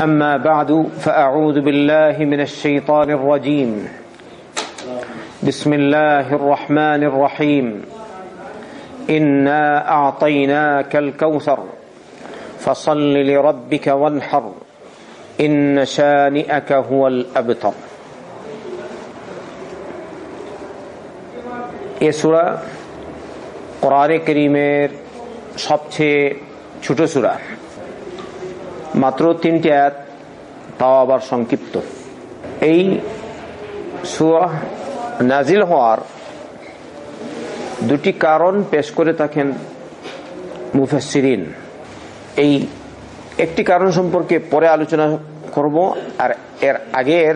اما بعد فاعوذ بالله من الشيطان الرجيم بسم الله الرحمن الرحيم انا اعطيناك الكوثر فصل لربك وانحر ان شانئك هو الابتر এ সুরা কোরআনে করিমের সবচেয়ে ছোট সুরা মাত্র তিনটি আয়াত তাও আবার সংক্ষিপ্ত। এই সুরা নাজিল হওয়ার দুটি কারণ পেশ করে থাকেন মুফাসিরিন এই একটি কারণ সম্পর্কে পরে আলোচনা করব আর এর আগের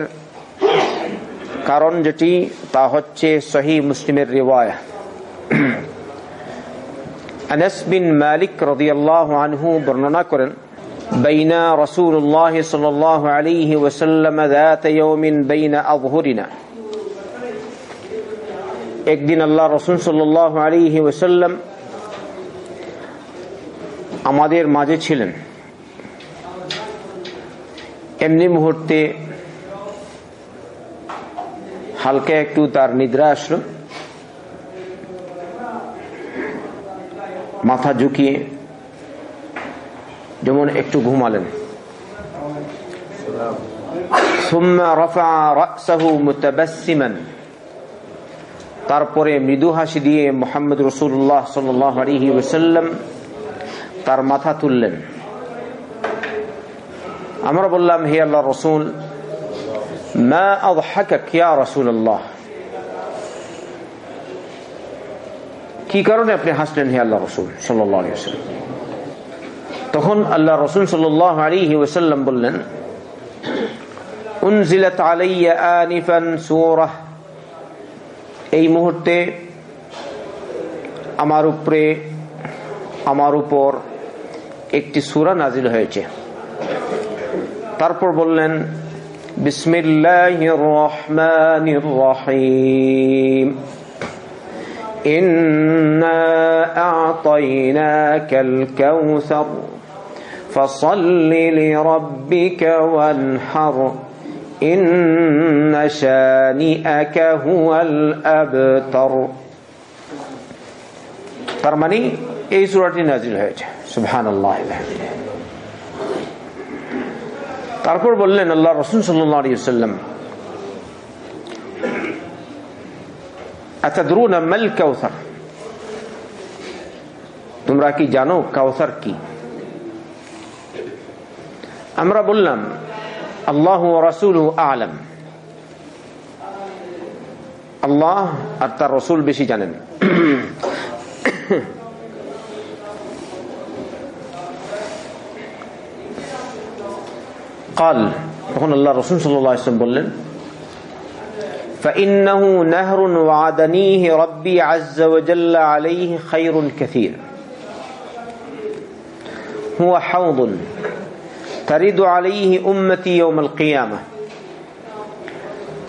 কারণ যেটি তা হচ্ছে সহি মুসলিমের রিওয়ায়া। আনাস বিন মালিক রাদিয়াল্লাহু আনহু বর্ণনা করেন بين رسول الله صلى الله عليه وسلم ذات يوم بين أظهرنا একদিন আল্লাহ রসুল সাল্লাহ আলিহি ওসাল্লাম আমাদের মাঝে ছিলেন এমনি মুহূর্তে হালকা একটু তার নিদ্রা আসলো মাথা ঝুঁকিয়ে যেমন একটু ঘুমালেন। তারপরে মৃদু হাসি দিয়ে মোহাম্মদ রসুল্লাহ সাল্লি ওসাল্লাম তার মাথা তুললেন। আমরা বললাম, হে আল্লাহ রসুল, মা আদহাকা রসুল আল্লাহ কি কারণে আপনি হাসলেন, হে আল্লাহ রসুল সাল্লাম তখন আল্লাহ রসুল সাল্লাহ আলী ওসাল্লাম বললেন উনজিলাত আলাইয়া আনিফান সুরাহ এই মুহূর্তে আমার উপরে আমার উপর একটি সুরা নাজিল হয়েছে তারপর বললেন বিসমিল্লাহির রহমানির রহিম إنا أعطيناك الكوثر فصل لربك وانحر إن شانئك هو الأبتر তার মানে এই সুরাটি নাজিল হয়েছে সুবহান আল্লাহ তারপর বললেন আল্লাহ রসুল সাল্লাম আতাদরুনা মাল কাউসার তোমরা কি জানো কাউসার কি আমরা বললাম আল্লাহ রাসুল আলম আল্লাহ আর তার রসুল বেশি জানেন কাল তখন আল্লাহ রসুল সাল্লাম বললেন فإنه نهر وعدنيه ربي عز وجل عليه خير كثير هو حوض ترد عليه أمتي يوم القيامة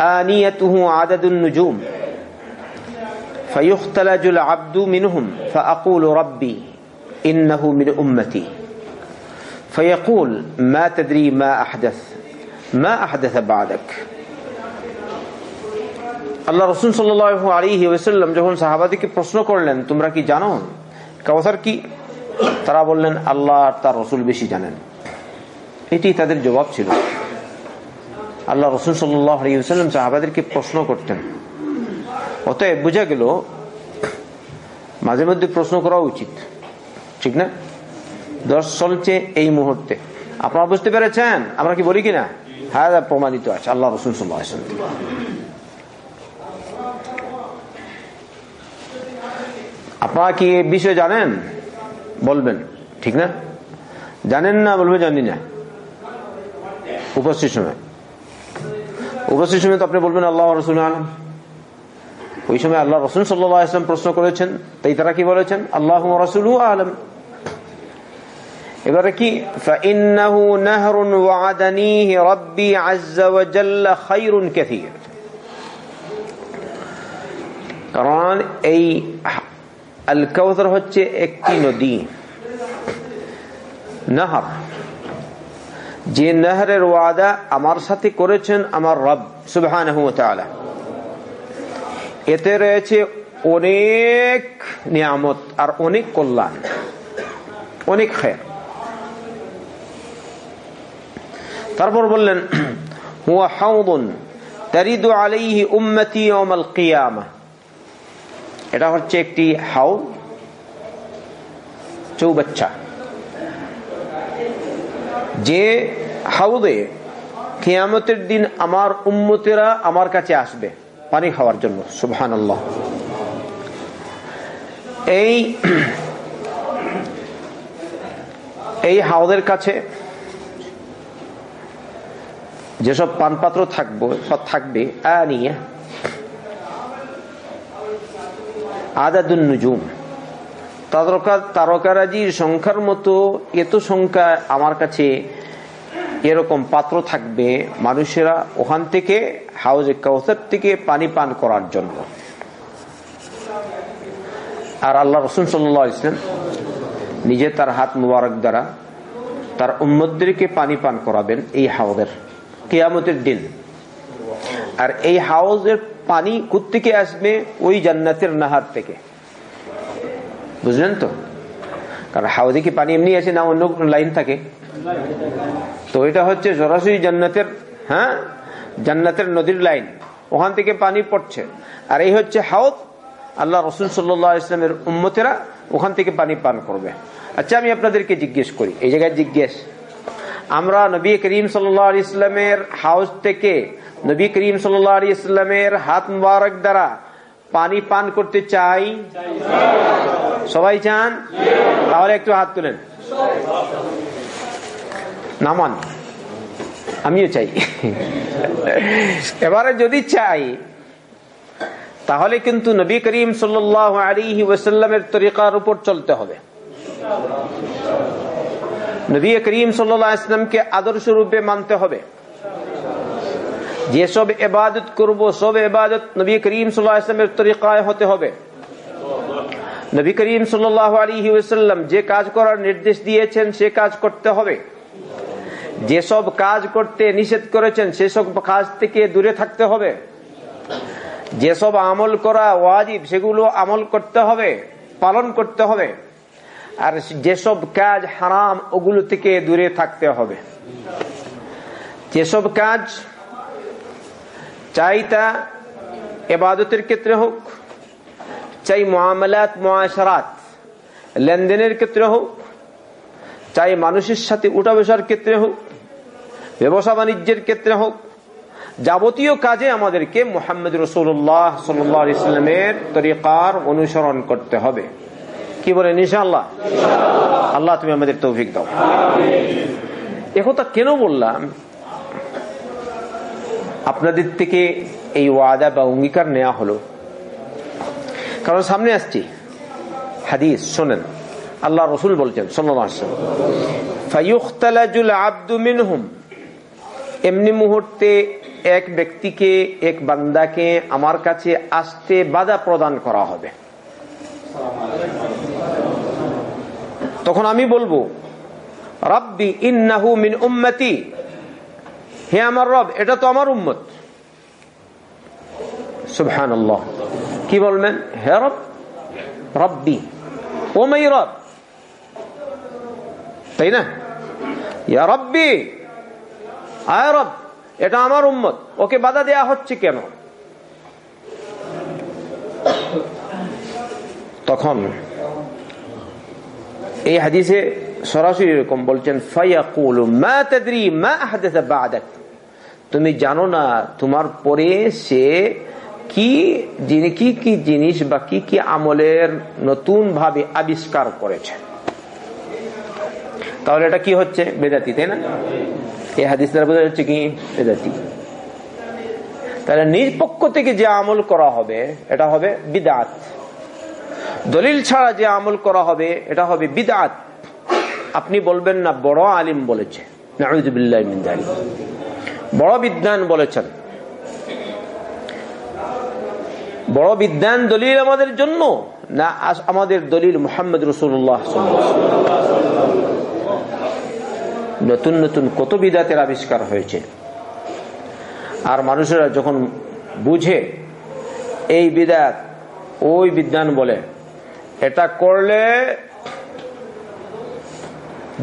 آنيته عدد النجوم فيختلج العبد منهم فأقول ربي إنه من أمتي فيقول ما تدري ما أحدث ما أحدث بعدك আল্লাহ রসুন সাল্লাহ আলিহি ওসাল্লাম যখন সাহাবাদিকে প্রশ্ন করলেন তোমরা কি জানো কাউসার কি তারা বললেন আল্লাহ তার রসুল বেশি জানেন এটি তাদের জবাব ছিল। আল্লাহ রসুল সাল্লাহ আলী সাহাবাদেরকে প্রশ্ন করতেন। অতএব বোঝা গেল, মাঝে মধ্যে প্রশ্ন করা উচিত। ঠিক না? দশ চলছে এই মুহূর্তে। আপনারা বুঝতে পেরেছেন? আমরা কি বলি কিনা? হ্যাঁ প্রমাণিত আছে আল্লাহ রসুল সাল্লাহ আপনারা কি এই বিষয়ে জানেন? বলবেন। ঠিক না? জানেন না বলবে জানি না। উপস্থিত সময় উপস্থিত সময় তো আপনি বলবেন আল্লাহ রসুল আলম ওই সময় আল্লাহ রসুল সাল্লাম প্রশ্ন করেছেন তাই তারা কি বলেছেন আল্লাহ রসুল আলম এবারে কি فإنه نهر وعدنيه ربي عز وجل خير كثير কারণ এই আল কাউসার হচ্ছে একটি নদী নাহার যে নাহরের ওয়াদা আমার সাথে করেছেন আমার রব তাআলা। এতে রয়েছে অনেক নিয়ামত আর অনেক কল্যাণ, অনেক খের তারপর বললেন, হুয়া কিয়ামা। এটা হচ্ছে একটি হাউদ, চৌবাচ্চা। যে হাউদে কেয়ামতের দিন আমার উম্মতেরা আমার কাছে আসবে, পানি খাওয়ার জন্য সুবহান এই এই হাউদের কাছে যেসব পানপাত্র থাকব, সব থাকবে, আনিয়া আদাদুন নুজুম। তারকা তারকারাজির সংখ্যার মতো এত সংখ্যা আমার কাছে এরকম পাত্র থাকবে মানুষেরা ওখান থেকে হাউজে কাউসার থেকে পানি পান করার জন্য। আর আল্লাহ রসুন সাল্লাহ ইসলাম নিজে তার হাত মুবারক দ্বারা তার উম্মদদেরকে পানি পান করাবেন এই হাউদের কেয়ামতের দিন। আর এই হাউজের পানি থেকে আসবে? ওই জান্নাতের নাহার থেকে। বুঝলেন তো? কারণ হাউদে কি পানি এমনি আছে না অন্য লাইন থাকে? তো এটা হচ্ছে সরাসরি জান্নাতের হ্যাঁ? জান্নাতের নদীর লাইন। ওখান থেকে পানি পড়ছে। আর এই হচ্ছে হাউদ। আল্লাহ রসুল সাল্লাহ ইসলামের উম্মতেরা ওখান থেকে পানি পান করবে। আচ্ছা আমি আপনাদেরকে জিজ্ঞেস করি। এই জায়গায় জিজ্ঞেস। আমরা নবী করিম সাল্লাহ ইসলামের হাউস থেকে নবী করিম সাল্লাহ ইসলামের হাত মুবারক দ্বারা পানি পান করতে চাই। সবাই চান? তাহলে একটু হাত তুলেন। নামান, আমিও চাই। এবারে যদি চাই, তাহলে কিন্তু নবী করিম সাল্লাহ আলী ওয়াসাল্লামের তরিকার উপর চলতে হবে। নবী করিম সাল্লাহ ইসলামকে আদর্শ রূপে মানতে হবে। যেসব এবাদত করব, সব এবাদত নবী করিম সাল্লাহ ইসলামের তরিকায় হতে হবে। নবী করিম সাল্লাহ আলী ওয়াসাল্লাম যে কাজ করার নির্দেশ দিয়েছেন, সে কাজ করতে হবে। যেসব কাজ করতে নিষেধ করেছেন সেসব কাজ থেকে দূরে থাকতে হবে। যেসব আমল করা ওয়াজিব, সেগুলো আমল করতে হবে, পালন করতে হবে। আর যেসব কাজ হারাম, ওগুলো থেকে দূরে থাকতে হবে। যেসব কাজ চাই তা এবাদতের ক্ষেত্রে হোক চাই মহামালাত মহাসারাত লেনদেনের ক্ষেত্রে হোক চাই মানুষের সাথে উঠা বসার ক্ষেত্রে হোক ব্যবসা বাণিজ্যের ক্ষেত্রে হোক যাবতীয় কাজে আমাদেরকে মোহাম্মদ রসুল্লাহ সাল্লামের তরিকার অনুসরণ করতে হবে। কি বলেন ইনশাআল্লাহ? আল্লাহ তুমি আমাদের তৌফিক দাও। একথা কেন বললাম? আপনাদের থেকে এই ওয়াদা বা অঙ্গীকার নেওয়া হলো। কারণ সামনে আসছি। হাদিস, শোনেন। আল্লাহ রসুল বলছেন মিনহুম। এমনি মুহূর্তে এক ব্যক্তিকে, এক বান্দাকে আমার কাছে আসতে বাধা প্রদান করা হবে। তখন আমি বলব, রব্বি ইন্নাহু মিন উম্মতি। হে আমার রব, এটা তো আমার উম্মত। সুবহান কি বলবেন হে রব, রব্বি, ও মাই রব। তাই না? ইয়া রব্বি, আয় রব, এটা আমার উম্মত। ওকে বাধা দেয়া হচ্ছে কেন? তখন এই হাদিসে সরাসরি এরকম বলছেন, ফায়াকুল, মা তাদরি, মা আহদাসা বাদাক। তুমি জানো না তোমার পরে সে কি যিনি কি কি জিনিস বা কি কি আমলের নতুন ভাবে আবিষ্কার করেছে? তাহলে এটা কি হচ্ছে? বেদাতি, তাই না? এই হাদিস দ্বারা বোঝা যাচ্ছে কি? বেদাতি। তাহলে নিজ পক্ষ থেকে যে আমল করা হবে, এটা হবে বিদাত। দলিল ছাড়া যে আমল করা হবে, এটা হবে বিদাত। আপনি বলবেন না, বড় আলিম বলেছে। বড় বিদ্যান বলেছেন। বড় বিদ্যান দলিল আমাদের জন্য, না আমাদের দলিল মোহাম্মদ রসুল্লাহ নতুন নতুন কত বিদাতের আবিষ্কার হয়েছে। আর মানুষেরা যখন বুঝে, এই বিদাত ওই বিদ্যান বলে, এটা করলে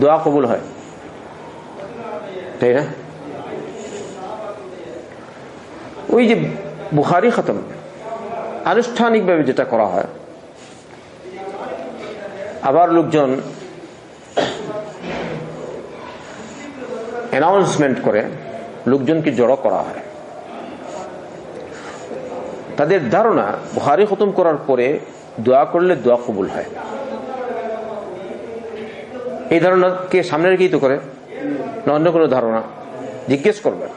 দোয়া কবুল হয়। তাই না? ওই যে বুখারি খতম। আনুষ্ঠানিকভাবে যেটা করা হয়, আবার লোকজন অ্যানাউন্সমেন্ট করে লোকজনকে জড়ো করা হয়। তাদের ধারণা বুহারি খতম করার পরে দোয়া করলে দোয়া কবুল হয়। এই ধারণাকে সামনে রেখেই তো করে, না অন্য কোনো ধারণা? জিজ্ঞেস করবেন।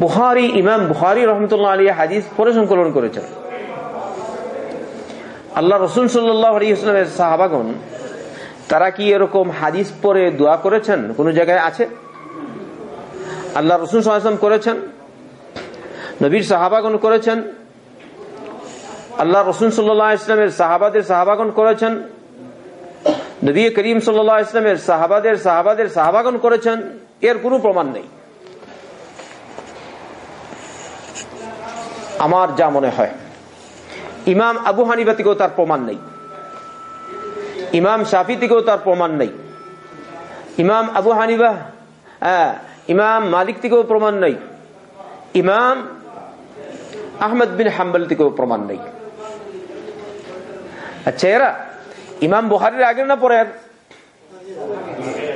বুহারি ইমাম বুহারি রহমতুল্লাহ আলী হাদিস পরে সংকলন করেছেন। আল্লাহ রসুল ইসলামের সাহাবাগন তারা কি এরকম হাদিস পরে দোয়া করেছেন? কোন জায়গায় আছে? আল্লাহ রসুল সাল্লাম করেছেন। নবীর সাহাবাগন করেছেন। আল্লাহ রসুল সাল্লাহ ইসলামের সাহাবাদের সাহাবাগন করেছেন। নবী করিম সাল্লাহ ইসলামের সাহাবাদের সাহাবাদের সাহাবাগন করেছেন। এর কোনো প্রমাণ নেই। আমার যা মনে হয়। ইমাম আবু হানিবা থেকেও তার প্রমাণ নেই। ইমাম শাফি থেকেও তার প্রমাণ নেই। ইমাম আবু হানিবা হ্যাঁ ইমাম মালিক থেকেও প্রমাণ নেই। ইমাম আহমদ বিন হাম্বল থেকেও প্রমাণ নেই। আচ্ছা এরা ইমাম বুহারির আগে না পরে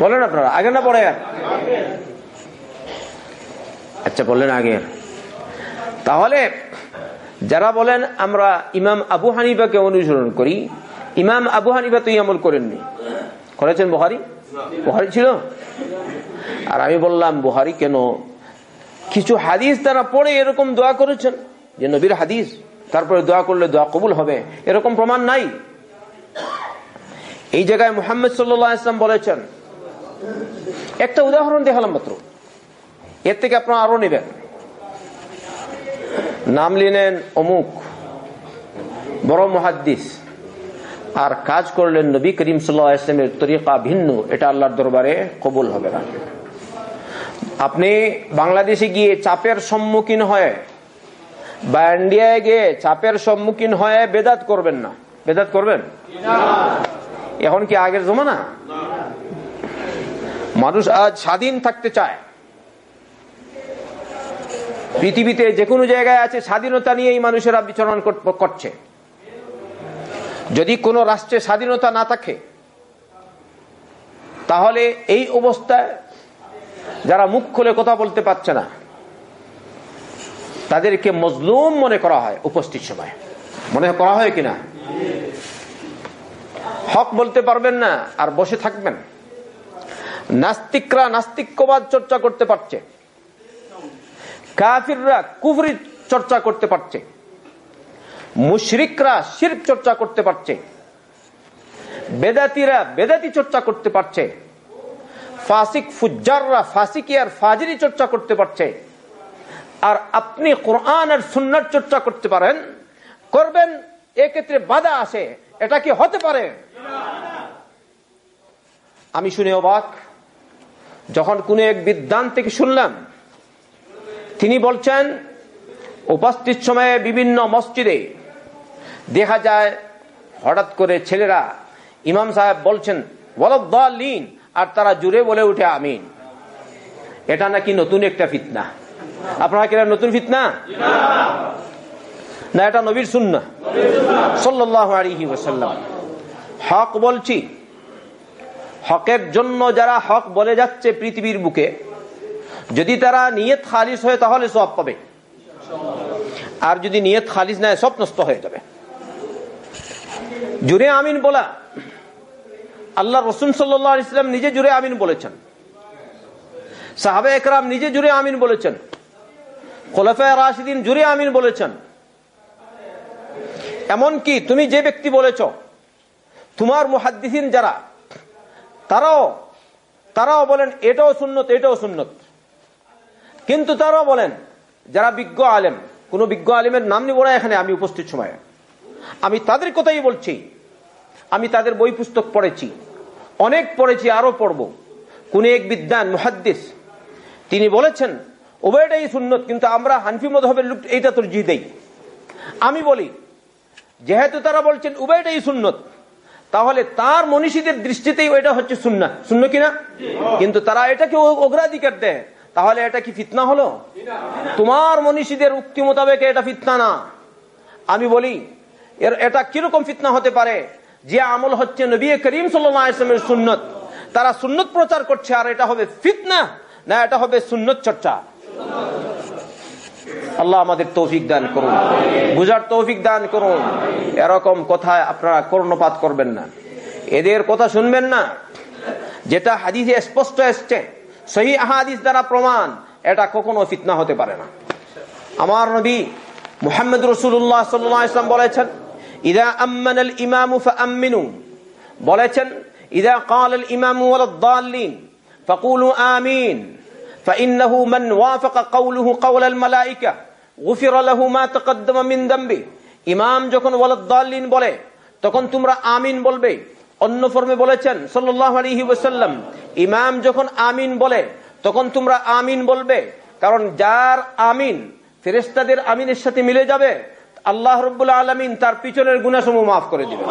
বলেন আপনারা আগে না আর আচ্ছা বললেন আগে তাহলে যারা বলেন আমরা ইমাম আবু হানিফাকে অনুসরণ করি, ইমাম আবু হানিফা তুই আমল করেননি। করেছেন বুহারি বুহারি ছিল? আর আমি বললাম বুহারি কেন? কিছু হাদিস তারা পড়ে এরকম দোয়া করেছেন, যে নবীর হাদিস, তারপরে দোয়া করলে দোয়া কবুল হবে, এরকম প্রমাণ নাই। এই জায়গায় মুহাম্মদ সাল্লাহ ইসলাম বলেছেন, একটা উদাহরণ দেখালাম মাত্র, এর থেকে আপনারা আরও নেবেন। নাম নিলেন অমুক বড় মহাদ্দিস। আর কাজ করলেন নবী করিম সাল্লামের তরিকা ভিন্ন এটা আল্লাহর দরবারে কবুল হবে না। আপনি বাংলাদেশে গিয়ে চাপের সম্মুখীন হয়ে বা ইন্ডিয়ায় গিয়ে চাপের সম্মুখীন হয়ে বেদাত করবেন না। বেদাত করবেন? এখন কি আগের জমানা? মানুষ আজ স্বাধীন থাকতে চায়। পৃথিবীতে যে কোনো জায়গায় আছে স্বাধীনতা নিয়েই মানুষেরা বিচরণ করছে। যদি কোনো রাষ্ট্রে স্বাধীনতা না থাকে, তাহলে এই অবস্থায় যারা মুখ খুলে কথা বলতে পারছে না, তাদেরকে মজলুম মনে করা হয় উপস্থিত সময়। মনে করা হয় কিনা? হক বলতে পারবেন না, আর বসে থাকবেন। নাস্তিকরা নাস্তিক্যবাদ চর্চা করতে পারছে। কাফিররা কুফরি চর্চা করতে পারছে। মুশরিকরা শির্ক চর্চা করতে পারছে। বেদাতিরা বেদাতি চর্চা করতে পারছে। ফাসিক ফুজাররা ফাসিকি আর ফাজিরি চর্চা করতে পারছে। আর আপনি কোরআন আর সুন্নার চর্চা করতে পারেন, করবেন, এক্ষেত্রে বাধা আসে। এটা কি হতে পারে? আমি শুনে অবাক। যখন কোন এক বিদ্যান থেকে শুনলাম তিনি বলছেন, উপস্থিত সময়ে বিভিন্ন মসজিদে দেখা যায়, হঠাৎ করে ছেলেরা ইমাম সাহেব বলছেন ওয়ালদ্দালিন আর তারা জুড়ে বলে উঠে, আমিন এটা নাকি নতুন একটা ফিতনা। আপনারা কিনা নতুন ফিতনা? না, এটা নবীর সুন্না ওসাল্লাম হক বলছি, হকের জন্য যারা হক বলে যাচ্ছে পৃথিবীর বুকে যদি তারা নিয়ত খালিস হয়, তাহলে সব পাবে। আর যদি নিয়ত খালিস নেয় সব নষ্ট হয়ে যাবে। জুড়ে আমিন বলা, আল্লাহ রসুন সাল্লাহ ইসলাম নিজে জুড়ে আমিন বলেছেন। সাহাবে একরাম নিজে জুড়ে আমিন বলেছেন। খোলাফায় রাশিদিন জুড়ে আমিন বলেছেন। এমনকি তুমি যে ব্যক্তি বলেছ, তোমার মুহাদ্দিসিন যারা, তারাও তারাও বলেন, এটাও সুন্নত এটাও সুন্নত। কিন্তু তারাও বলেন যারা বিজ্ঞ আলেম কোন বিজ্ঞ আলেমের নাম নিব না এখানে আমি উপস্থিত সময়ে। আমি তাদের কথাই বলছি। আমি তাদের বই পুস্তক পড়েছি। অনেক পড়েছি আরও পড়ব। কোন এক বিদ্যান মুহাদ্দিস তিনি বলেছেন উভয়টাই সুন্নত কিন্তু আমরা হানফি মধবের লোক এইটা তোর জি দেই। আমি বলি যেহেতু তারা বলছেন উভয়টাই সুন্নত তাহলে তার মনীষীদের দৃষ্টিতেই ওইটা হচ্ছে শূন্য শূন্য কিনা কিন্তু তারা এটাকে অগ্রাধিকার দেয়। তাহলে এটা কি ফিতনা হলো? তোমার মনীষীদের উক্তি মোতাবেক এটা ফিতনা না। আমি বলি, এর এটা কীরকম ফিতনা হতে পারে? যে আমল হচ্ছে নবী করিম সাল্লামের সুন্নত। তারা সুন্নত প্রচার করছে আর এটা হবে ফিতনা না এটা হবে সুন্নত চর্চা। আল্লাহ আমাদের তৌফিক দান করুন। বুঝার তৌফিক দান করুন। এরকম কথায় আপনারা কর্ণপাত করবেন না। এদের কথা শুনবেন না। যেটা হাদিসে স্পষ্ট এসছে। সহি আহাদিস দ্বারা প্রমাণ এটা কখনো ফিতনা হতে পারে না আমার নবী মুহাম্মদ রসুল্লাহ সাল্লাম বলেছেন ইদা আম্মান আল ইমামু ফাআমিনু বলেছেন ইদা قال الامام ولا الضالين فقولوا آمين فإنه من وافق قوله قول الملائكة غفر له ما تقدم من ذنبه ইমাম যখন ওয়ালাদ্দাল্লিন বলে তখন তোমরা আমিন বলবে অন্য ফর্মে বলেছেন, সাল্লাল্লাহু আলাইহি ওয়াসাল্লাম, ইমাম যখন আমিন বলে, তখন তোমরা আমিন বলবে। কারণ যার আমিন ফেরেস্তাদের আমিনের সাথে মিলে যাবে, আল্লাহ রব্বুল আলমিন তার পিছনের গুণাসমূহ মাফ করে দিবেন।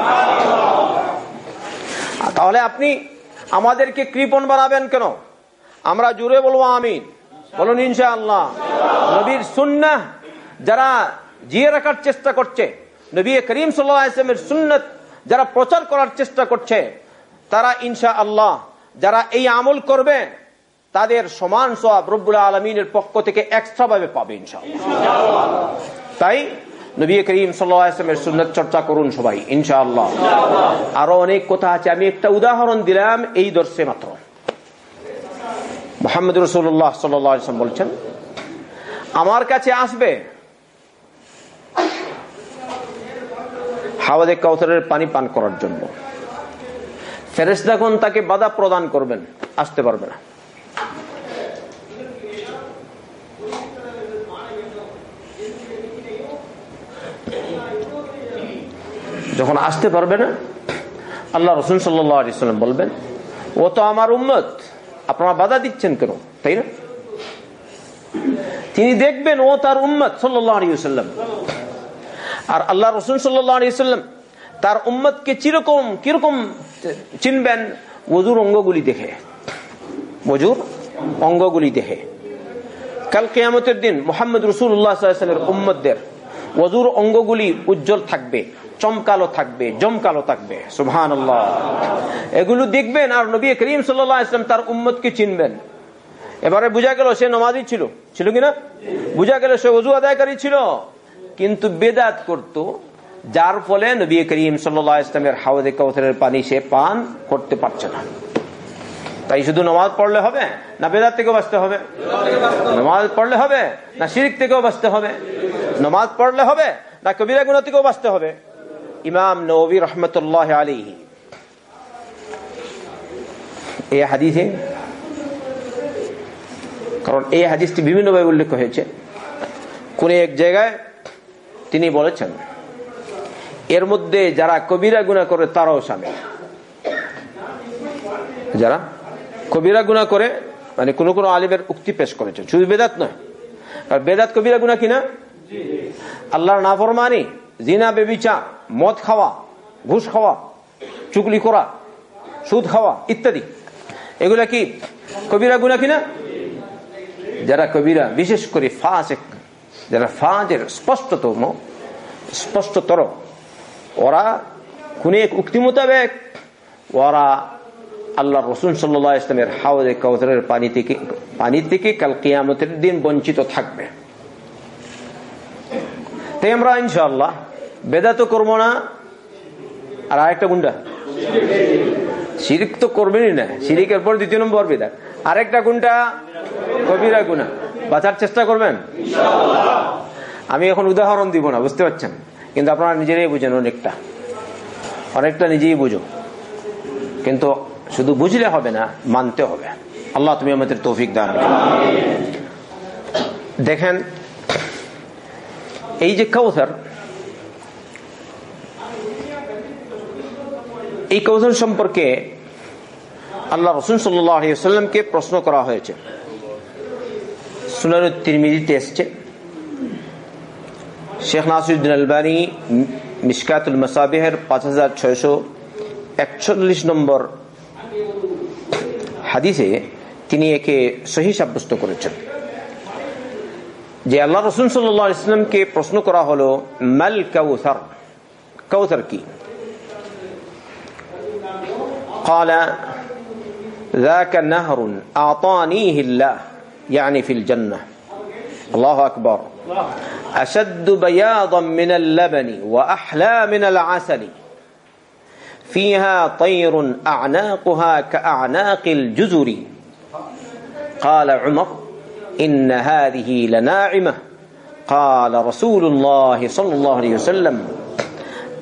তাহলে আপনি আমাদেরকে কৃপণ বানাবেন কেন? আমরা জুড়ে বলব আমিন। বলুন ইনশা আল্লাহ নবীর সুন্নাহ যারা জিয়ে রাখার চেষ্টা করছে, নবী করিম সাল্লামের সুন্নত যারা প্রচার করার চেষ্টা করছে, তারা ইনশা আল্লাহ যারা এই আমল করবে তাদের সমান সব রব্বুল আলমিনের পক্ষ থেকে এক্সট্রা ভাবে পাবে ইনশাআল্লাহ। তাই নবী করিম সাল্লামের সুন্নত চর্চা করুন সবাই, ইনশাআল্লাহ। আরও অনেক কথা আছে, আমি একটা উদাহরণ দিলাম এই দর্শে মাত্র। মোহাম্মদ রসুল্লাহ সাল্লাম বলছেন, আমার কাছে আসবে হাওয়াদে কাউসারের পানি পান করার জন্য। ফেরেস্তাখন তাকে বাধা প্রদান করবেন, আসতে পারবে না। যখন আসতে পারবে না, আল্লাহ রসুন সাল্লাম বলবেন, ও তো আমার উম্মত, আপনারা বাধা দিচ্ছেন কেন? তাই না? তিনি দেখবেন ও তার উম্মত সাল্লাম আর আল্লাহ রসুন সাল্লাম তার উম্মতকে চিরকম, কীরকম চিনবেন? ওজুর অঙ্গগুলি দেখে। ওজুর অঙ্গগুলি দেখে। কাল কেয়ামতের দিন মোহাম্মদ রসুল্লাহামের উম্মতদের ওজুর অঙ্গগুলি উজ্জ্বল থাকবে, চমকালো থাকবে, জমকালো থাকবে। সুহান এগুলো দেখবেন আর নবী করিম সাল্লাম তার উম্মতকে চিনবেন। এবারে বোঝা গেল সে নমাজি ছিল। ছিল কিনা? বোঝা গেল সে অজু আদায়কারী ছিল। কিন্তু বেদাত করত, যার ফলে নবী করিম সাল্লাহ ইসলামের হাওয়াদে কৌথরের পানি সে পান করতে পারছে না। তাই শুধু নমাজ পড়লে হবে না বেদাত থেকেও বাঁচতে হবে? নমাজ পড়লে হবে না শিরিক থেকেও বাঁচতে হবে? নমাজ পড়লে হবে না কবিরা গুণা থেকেও বাঁচতে হবে? ইমাম নবী রহমতুল্লাহ আলী এই হাদিসে, কারণ এই হাদিসটি বিভিন্নভাবে উল্লেখ হয়েছে। কোন এক জায়গায় তিনি বলেছেন, এর মধ্যে যারা কবিরা গুণা করে তারাও সামিল যারা কবিরা গুণা করে মানে কোন কোন আলিমের উক্তি পেশ করেছে শুধু বেদাত নয়। আর বেদাত কবিরা গুণা কিনা আল্লাহর নাফরমানি, জিনা, বেবিচা, মদ খাওয়া, ঘুষ খাওয়া চুকলি করা, সুদ খাওয়া ইত্যাদি। এগুলা কি কবিরা গুণা কিনা যারা কবিরা, বিশেষ করে ফাঁসেক যারা ফাঁজের স্পষ্টতম, স্পষ্টতর, ওরা কোন এক উক্তি মোতাবেক, ওরা আল্লাহ রসুন সাল্লাহ ইসলামের হাওয়াজে কাউসারের পানি থেকে পানি থেকে কাল কিয়ামতের দিন বঞ্চিত থাকবে। তাই আমরা ইনশাল্লাহ বেদা তো করব না, আর আরেকটা গুন্ডা। সিরিক তো করবেনই না সিরিকের পর দ্বিতীয় নম্বর বেদা আরেকটা গুন্ডা, কবিরা গুণা বাঁচার চেষ্টা করবেন? আমি এখন উদাহরণ দিব না বুঝতে পারছেন? কিন্তু আপনারা নিজেরাই বুঝেন অনেকটা। অনেকটা নিজেই বুঝো। কিন্তু শুধু বুঝলে হবে না মানতে হবে। আল্লাহ তুমি আমাদের তৌফিক দান দেখেন এই যে কৌসার এই কৌশল সম্পর্কে আল্লাহ রসুন সাল্লাহ সাল্লামকে প্রশ্ন করা হয়েছে। সুনান তিরমিজিতে এসছে শেখ নাসিরুদ্দিন আলবানী মিসকাতুল মাসাবিহের পাঁচ হাজার ছয়শো একচল্লিশ নম্বর হাদিসে তিনি একে সহি সাব্যস্ত করেছেন যে আল্লাহ রসুন সাল্লাহ ইসলামকে প্রশ্ন করা হলো মাল কাউসার কাউসার কি قال ذاك نهر أعطانيه الله يعني في الجنة. الله أكبر. أشد بياضا من اللبن وأحلى من العسل. فيها طير أعناقها كأعناق الجزر. قال عمر إن هذه لناعمة. قال رسول الله صلى الله عليه وسلم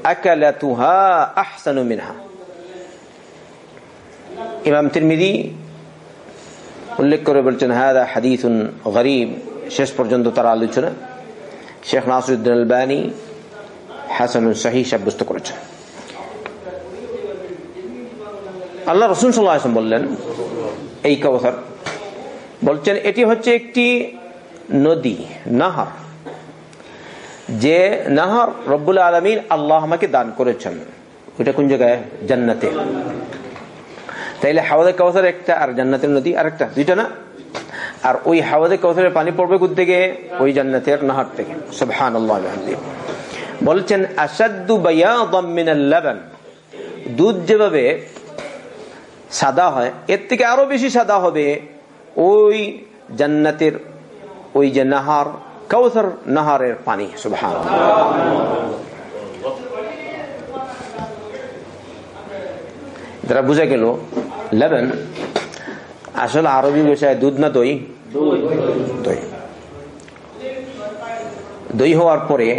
أكلتها أحسن منها. إمام ترمذي উল্লেখ করে বলছেন, হাদা হাদিসুন গরিব। শেষ পর্যন্ত তার আলোচনা শেখ নাসরুদ্দিন আলবানী হাসান শাহি সাব্যস্ত করেছেন। আল্লাহ রসুন সাল্লাহ বললেন, এই কবসার বলছেন, এটি হচ্ছে একটি নদী, নাহার। যে নাহার রব্বুল আলমিন আল্লাহ আমাকে দান করেছেন। ওইটা কোন জায়গায়? জান্নাতে। তাইলে হাওয়াদে কাউসার একটা আর জান্নাতের নদী আর একটা দুইটা না? আর ওই হাওয়াদে কাউসারের পানি পড়বে কোথ থেকে? ওই জান্নাতের নাহার থেকে। সুবহান বলছেন আসাদু লাবান। দুধ যেভাবে সাদা হয়, এর থেকে আরও বেশি সাদা হবে ওই জান্নাতের, ওই যে নাহার, কাউসার নাহারের পানি। সুবহান যারা বুঝা গেল লেবেন আসলে আরবি ভাষায় দুধ না দই? দই। দই হওয়ার পরে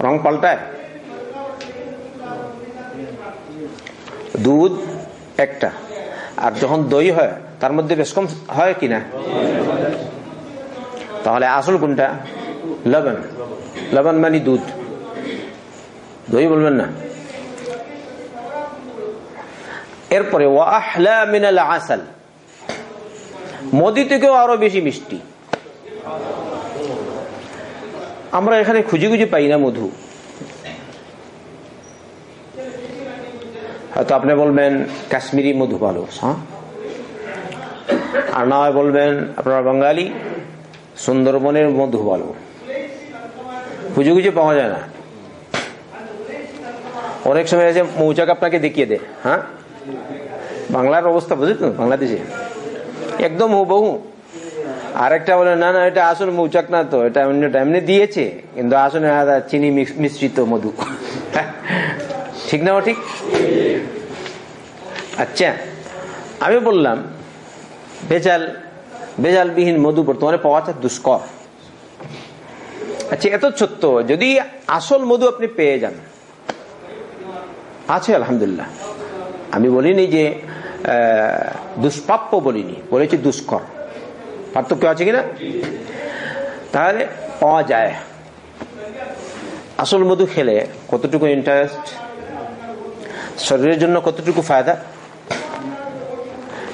রং পাল্টায়। দুধ একটা। আর যখন দই হয়, তার মধ্যে বেশ কম হয় কিনা তাহলে আসল কোনটা? লবণ লবণ মানে দুধ। দই বলবেন না। এরপরে ওয়াহলা মিনাল আসাল। মদি থেকেও আরও বেশি মিষ্টি। আমরা এখানে খুঁজে খুঁজে পাই না মধু। হয়তো আপনি বলবেন, কাশ্মীরি মধু ভালো। হ্যাঁ। আর না বলবেন, আপনারা বাঙালি, সুন্দরবনের মধু ভালো। খুঁজে খুঁজে পাওয়া যায় না। অনেক সময় আছে, মৌচাক আপনাকে দেখিয়ে দেয় হ্যাঁ। বাংলার অবস্থা, বুঝলি তো? বাংলাদেশে। একদম হুবহু। আরেকটা বলে, না না, এটা আসলে মৌচাক না তো, এটা অন্যটা এমনি দিয়েছে। কিন্তু আসলে চিনি মিশ্রিত মধু। ঠিক না ও ঠিক? আচ্ছা আমি বললাম বেজাল বেজালবিহীন মধু বর্তমানে পাওয়া যায় দুষ্কর। আচ্ছা এত ছোট্ট, যদি আসল মধু আপনি পেয়ে যান। আছে, আলহামদুলিল্লাহ। আমি বলিনি যে দুষ্প্রাপ্য বলিনি, বলেছি দুষ্কর। পার্থক্য আছে কিনা? তাহলে পাওয়া যায়। আসল মধু খেলে কতটুকু ইন্টারেস্ট শরীরের জন্য কতটুকু ফায়দা?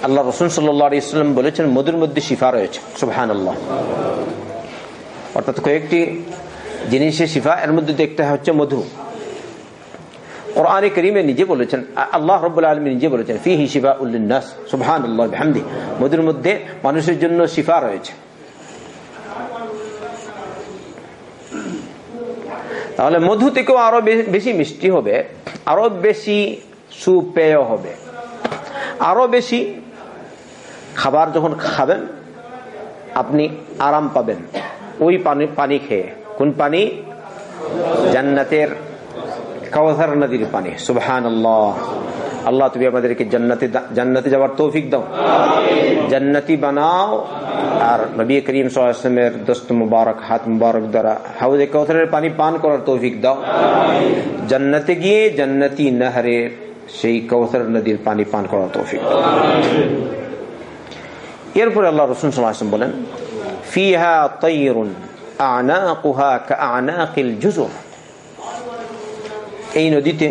আল্লাহ রসুন সাল্লাম বলেছেন, মধুর মধ্যে শিফা রয়েছে। সুবহান আল্লাহ অর্থাৎ কয়েকটি জিনিসের শিফা, এর মধ্যে একটা হচ্ছে মধু। কোরআনে করিমে নিজে বলেছেন আল্লাহ রব্বুল আলমী নিজে বলেছেন ফি হি শিফা উল্লিনাস সুবহান আল্লাহ হামদি মধুর মধ্যে মানুষের জন্য শিফা রয়েছে। তাহলে মধু থেকেও আরও বেশি মিষ্টি হবে, আরও বেশি সুপেয় হবে। আরও বেশি খাবার যখন খাবেন, আপনি আরাম পাবেন। ওই পানি পানি খেয়ে। কোন পানি? জান্নাতের কাউসার নদীর পানি। সুবহান আল্লাহ তুমি আমাদেরকে জান্নাতে জান্নাতে যাওয়ার তৌফিক দাও। জান্নাতি বানাও। আর নবী করিম সাল্লামের দোস্ত মুবারক, হাত মুবারক দ্বারা হাউজে কৌথরের পানি পান করার তৌফিক দাও। জান্নাতে গিয়ে জান্নাতি নাহরে সেই কৌথর নদীর পানি পান করার তৌফিক দাও। এরপরে আল্লাহ রসুন সাল্লাম বলেন, ফিহা তৈরুন, আনাকুহা কানাকিল জুজুর এই নদীতে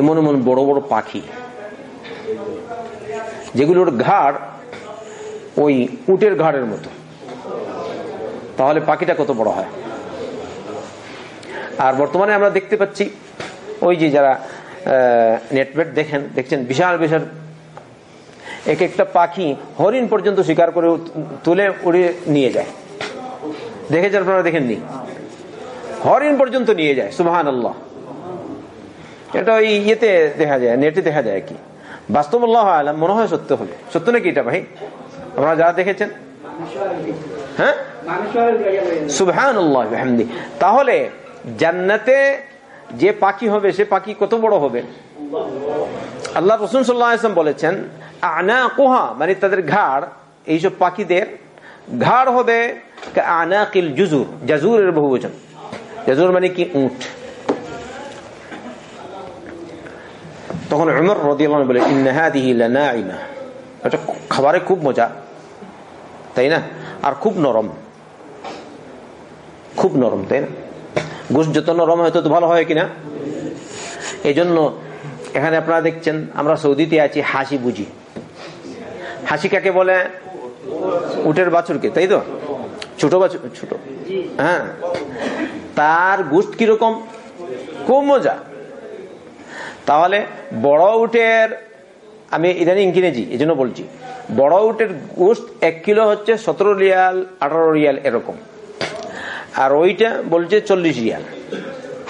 এমন এমন বড় বড় পাখি। যেগুলোর ঘাড় ওই উটের ঘাড়ের মতো। তাহলে পাখিটা কত বড় হয়? আর বর্তমানে আমরা দেখতে পাচ্ছি, ওই যে যারা নেটওয়েট দেখেন, দেখছেন, বিশাল বিশাল এক একটা পাখি হরিণ পর্যন্ত শিকার করে তুলে উড়ে নিয়ে যায়। দেখেছেন আপনারা, দেখেননি? হরিণ পর্যন্ত নিয়ে যায় সুবাহান আল্লাহ এটা ওই ইয়েতে দেখা যায়, নেটে দেখা যায় কি? বাস্তব আলাম, মনে হয় সত্য হবে সত্য নাকি এটা ভাই? আপনারা যারা দেখেছেন? হ্যাঁ? তাহলে জান্নাতে যে পাখি হবে, সে পাখি কত বড় হবে? আল্লাহ রসুন বলেছেন আনা কোহা মানে তাদের ঘাড়, এইসব পাখিদের ঘাড় হবে আনা কিল জুজুর, জাজুরের বহু বচন জাজুর মানে কি? উঠ তখন উমর রদিয়াল্লাহ বলে ইন্নাহাদিহি লানাইমা। এটা খাবারে খুব মজা, তাই না? আর খুব নরম। খুব নরম, তাই না? গোস যত নরম হয়তো তো ভালো হয় কিনা? এই জন্য এখানে আপনারা দেখছেন, আমরা সৌদিতে আছি হাসি বুঝি। হাসি কাকে বলে? উটের বাছুরকে, তাই তো? ছোট বাছুর, ছোট। হ্যাঁ। তার গোস্ত কীরকম? খুব মজা। তাহলে বড় উটের আমি ইদানিং কিনেছি এই জন্য বলছি বড় উটের গোস্ত এক কিলো হচ্ছে সতেরো রিয়াল আঠারো রিয়াল এরকম। আর ওইটা বলছে চল্লিশ রিয়াল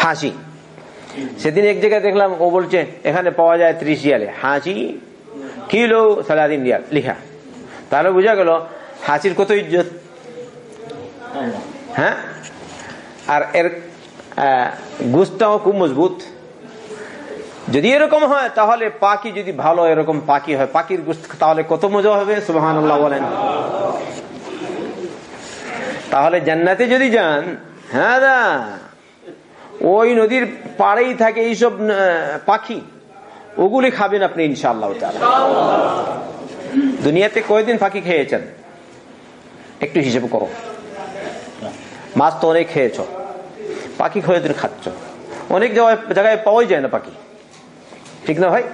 হাসি। সেদিন এক জায়গায় দেখলাম ও বলছে এখানে পাওয়া যায় ত্রিশ রিয়ালে হাসি কিলো সালাদিন রিয়াল লিখা। তাহলে বোঝা গেল হাসির কত ইজ্জত। হ্যাঁ। আর এর গুস্তাও খুব মজবুত। যদি এরকম হয়, তাহলে পাখি যদি ভালো, এরকম পাখি হয়, পাখির গুস্ত, তাহলে কত মজা হবে? সুবাহান বলেন। তাহলে জান্নাতে যদি যান হ্যাঁ দা, ওই নদীর পাড়েই থাকে এইসব পাখি, ওগুলি খাবেন আপনি ইনশাল্লাহ দুনিয়াতে কয়দিন পাখি খেয়েছেন? একটু হিসেব করো। মাছ তো অনেক খেয়েছ। পাখি কয়দিন খাচ্ছ? অনেক জায়গায় জায়গায় পাওয়াই যায় না পাখি। ঠিক না ভাই?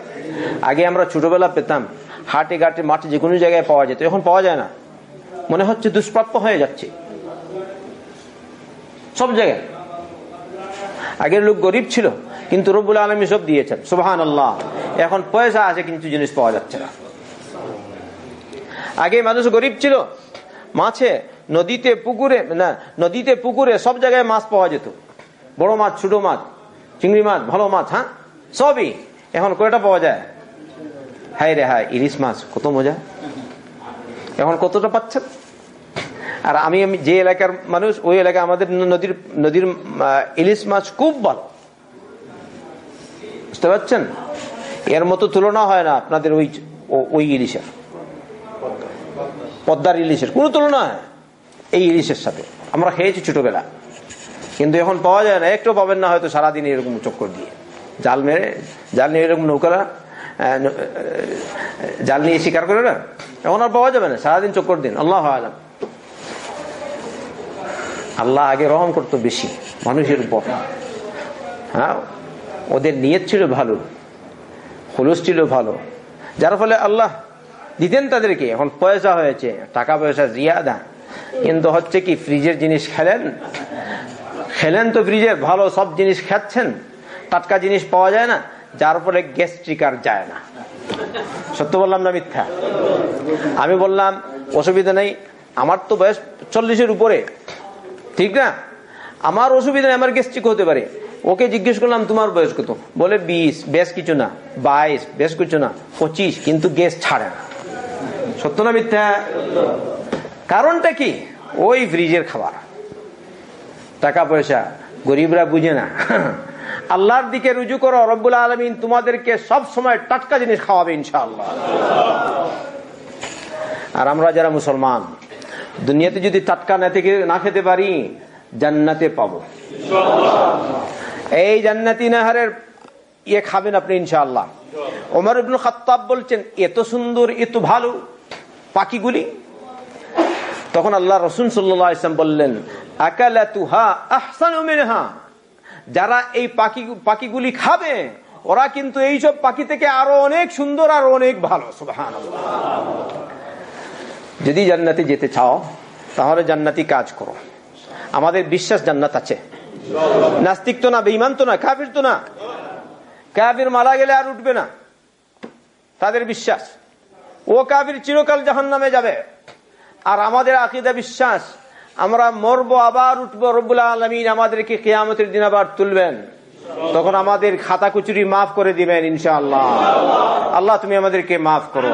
আগে আমরা ছোটবেলা পেতাম হাটে ঘাটে মাঠে যে কোনো জায়গায় পাওয়া যেত, এখন পাওয়া যায় না। মনে হচ্ছে দুষ্প্রাপ্য হয়ে যাচ্ছে। সব জায়গায়। আগের লোক গরিব ছিল, কিন্তু রব্বুল আলমী সব দিয়েছেন সুবাহান আল্লাহ এখন পয়সা আছে, কিন্তু জিনিস পাওয়া যাচ্ছে না। আগে মানুষ গরিব ছিল, মাছে, নদীতে, পুকুরে, না, নদীতে, পুকুরে সব জায়গায় মাছ পাওয়া যেত। বড় মাছ, ছোট মাছ, চিংড়ি মাছ, ভালো মাছ হ্যাঁ? সবই। এখন কয়টা পাওয়া যায়? হাই রে হাই ইলিশ মাছ, কত মজা। এখন কতটা পাচ্ছেন? আর আমি যে এলাকার মানুষ, ওই এলাকায় আমাদের নদীর নদীর ইলিশ মাছ খুব ভালো। বুঝতে পারছেন? এর মতো তুলনা হয় না আপনাদের ওই ওই ইলিশের। পদ্মার ইলিশের, কোনো তুলনা হয় এই ইলিশের সাথে। আমরা খেয়েছি ছোটবেলা। কিন্তু এখন পাওয়া যায় না, একটু পাবেন না হয়তো সারাদিন এরকম চক্কর দিয়ে। জাল মেরে, জাল নিয়ে এরকম নৌকারা জাল নিয়ে শিকার করে না? এখন আর পাওয়া যাবে না, সারাদিন চক্কর দিন, আল্লাহ আলম। আল্লাহ আগে রহম করতো বেশি, মানুষের উপর। হ্যাঁ? ওদের নিয়ত ছিল ভালো হলুস ছিল ভালো। যার ফলে আল্লাহ দিতেন তাদেরকে, এখন পয়সা হয়েছে, টাকা পয়সা জিয়াদা। কিন্তু হচ্ছে কি ফ্রিজের জিনিস খেলেন? খেলেন তো ফ্রিজের ভালো সব জিনিস খাচ্ছেন। টাটকা জিনিস পাওয়া যায় না, যার ফলে গ্যাস্ট্রিক আর যায় না। সত্য বললাম না মিথ্যা? আমি বললাম, অসুবিধা নেই, আমার তো বয়স চল্লিশের উপরে। ঠিক না? আমার অসুবিধা নেই, আমার গ্যাস্ট্রিক হতে পারে। ওকে জিজ্ঞেস করলাম, তোমার বয়স কত? বলে, বিশ, বেশ কিছু না। বাইশ, বেশ কিছু না। পঁচিশ, কিন্তু গ্যাস ছাড়ে না। সত্য না মিথ্যা? কারণটা কি? ওই ফ্রিজের খাবার। টাকা পয়সা, গরিবরা বুঝে না। আল্লাহর দিকে রুজু করো, রব্বুল আলমিন তোমাদেরকে সব সময় টাটকা জিনিস খাওয়াবে ইনশাআল্লাহ। আর আমরা যারা মুসলমান, দুনিয়াতে যদি টাটকা না থেকে, না খেতে পারি, জান্নাতে পাব। এই জান্নাতি নাহারের ইয়ে খাবেন আপনি ইনশাআল্লাহ। ওমর ইবনুল খাত্তাব বলছেন, এত সুন্দর, এত ভালো পাখিগুলি? তখন আল্লাহ রসুন সাল্লাহ ইসলাম বললেন আকালা তুহা আহসান যারা এই পাখি, পাখিগুলি খাবে, ওরা কিন্তু এইসব পাখি থেকে আরও অনেক সুন্দর, আর অনেক ভালো যদি জান্নাতে যেতে চাও, তাহলে জান্নাতি কাজ করো। আমাদের বিশ্বাস জান্নাত আছে। নাস্তিক তো না বেইমান তো না, কাফির তো না। কাফির মারা গেলে আর উঠবে না। তাদের বিশ্বাস। ও কাফির চিরকাল জাহান নামে যাবে। আর আমাদের আকিদা বিশ্বাস আমরা মরবো, আবার উঠবো রব্বুল্লাহ আলমিন আমাদেরকে কেয়ামতের দিন আবার তুলবেন। তখন আমাদের খাতা কুচুরি মাফ করে দিবেন, ইনশাআল্লাহ। আল্লাহ, তুমি আমাদেরকে মাফ করো।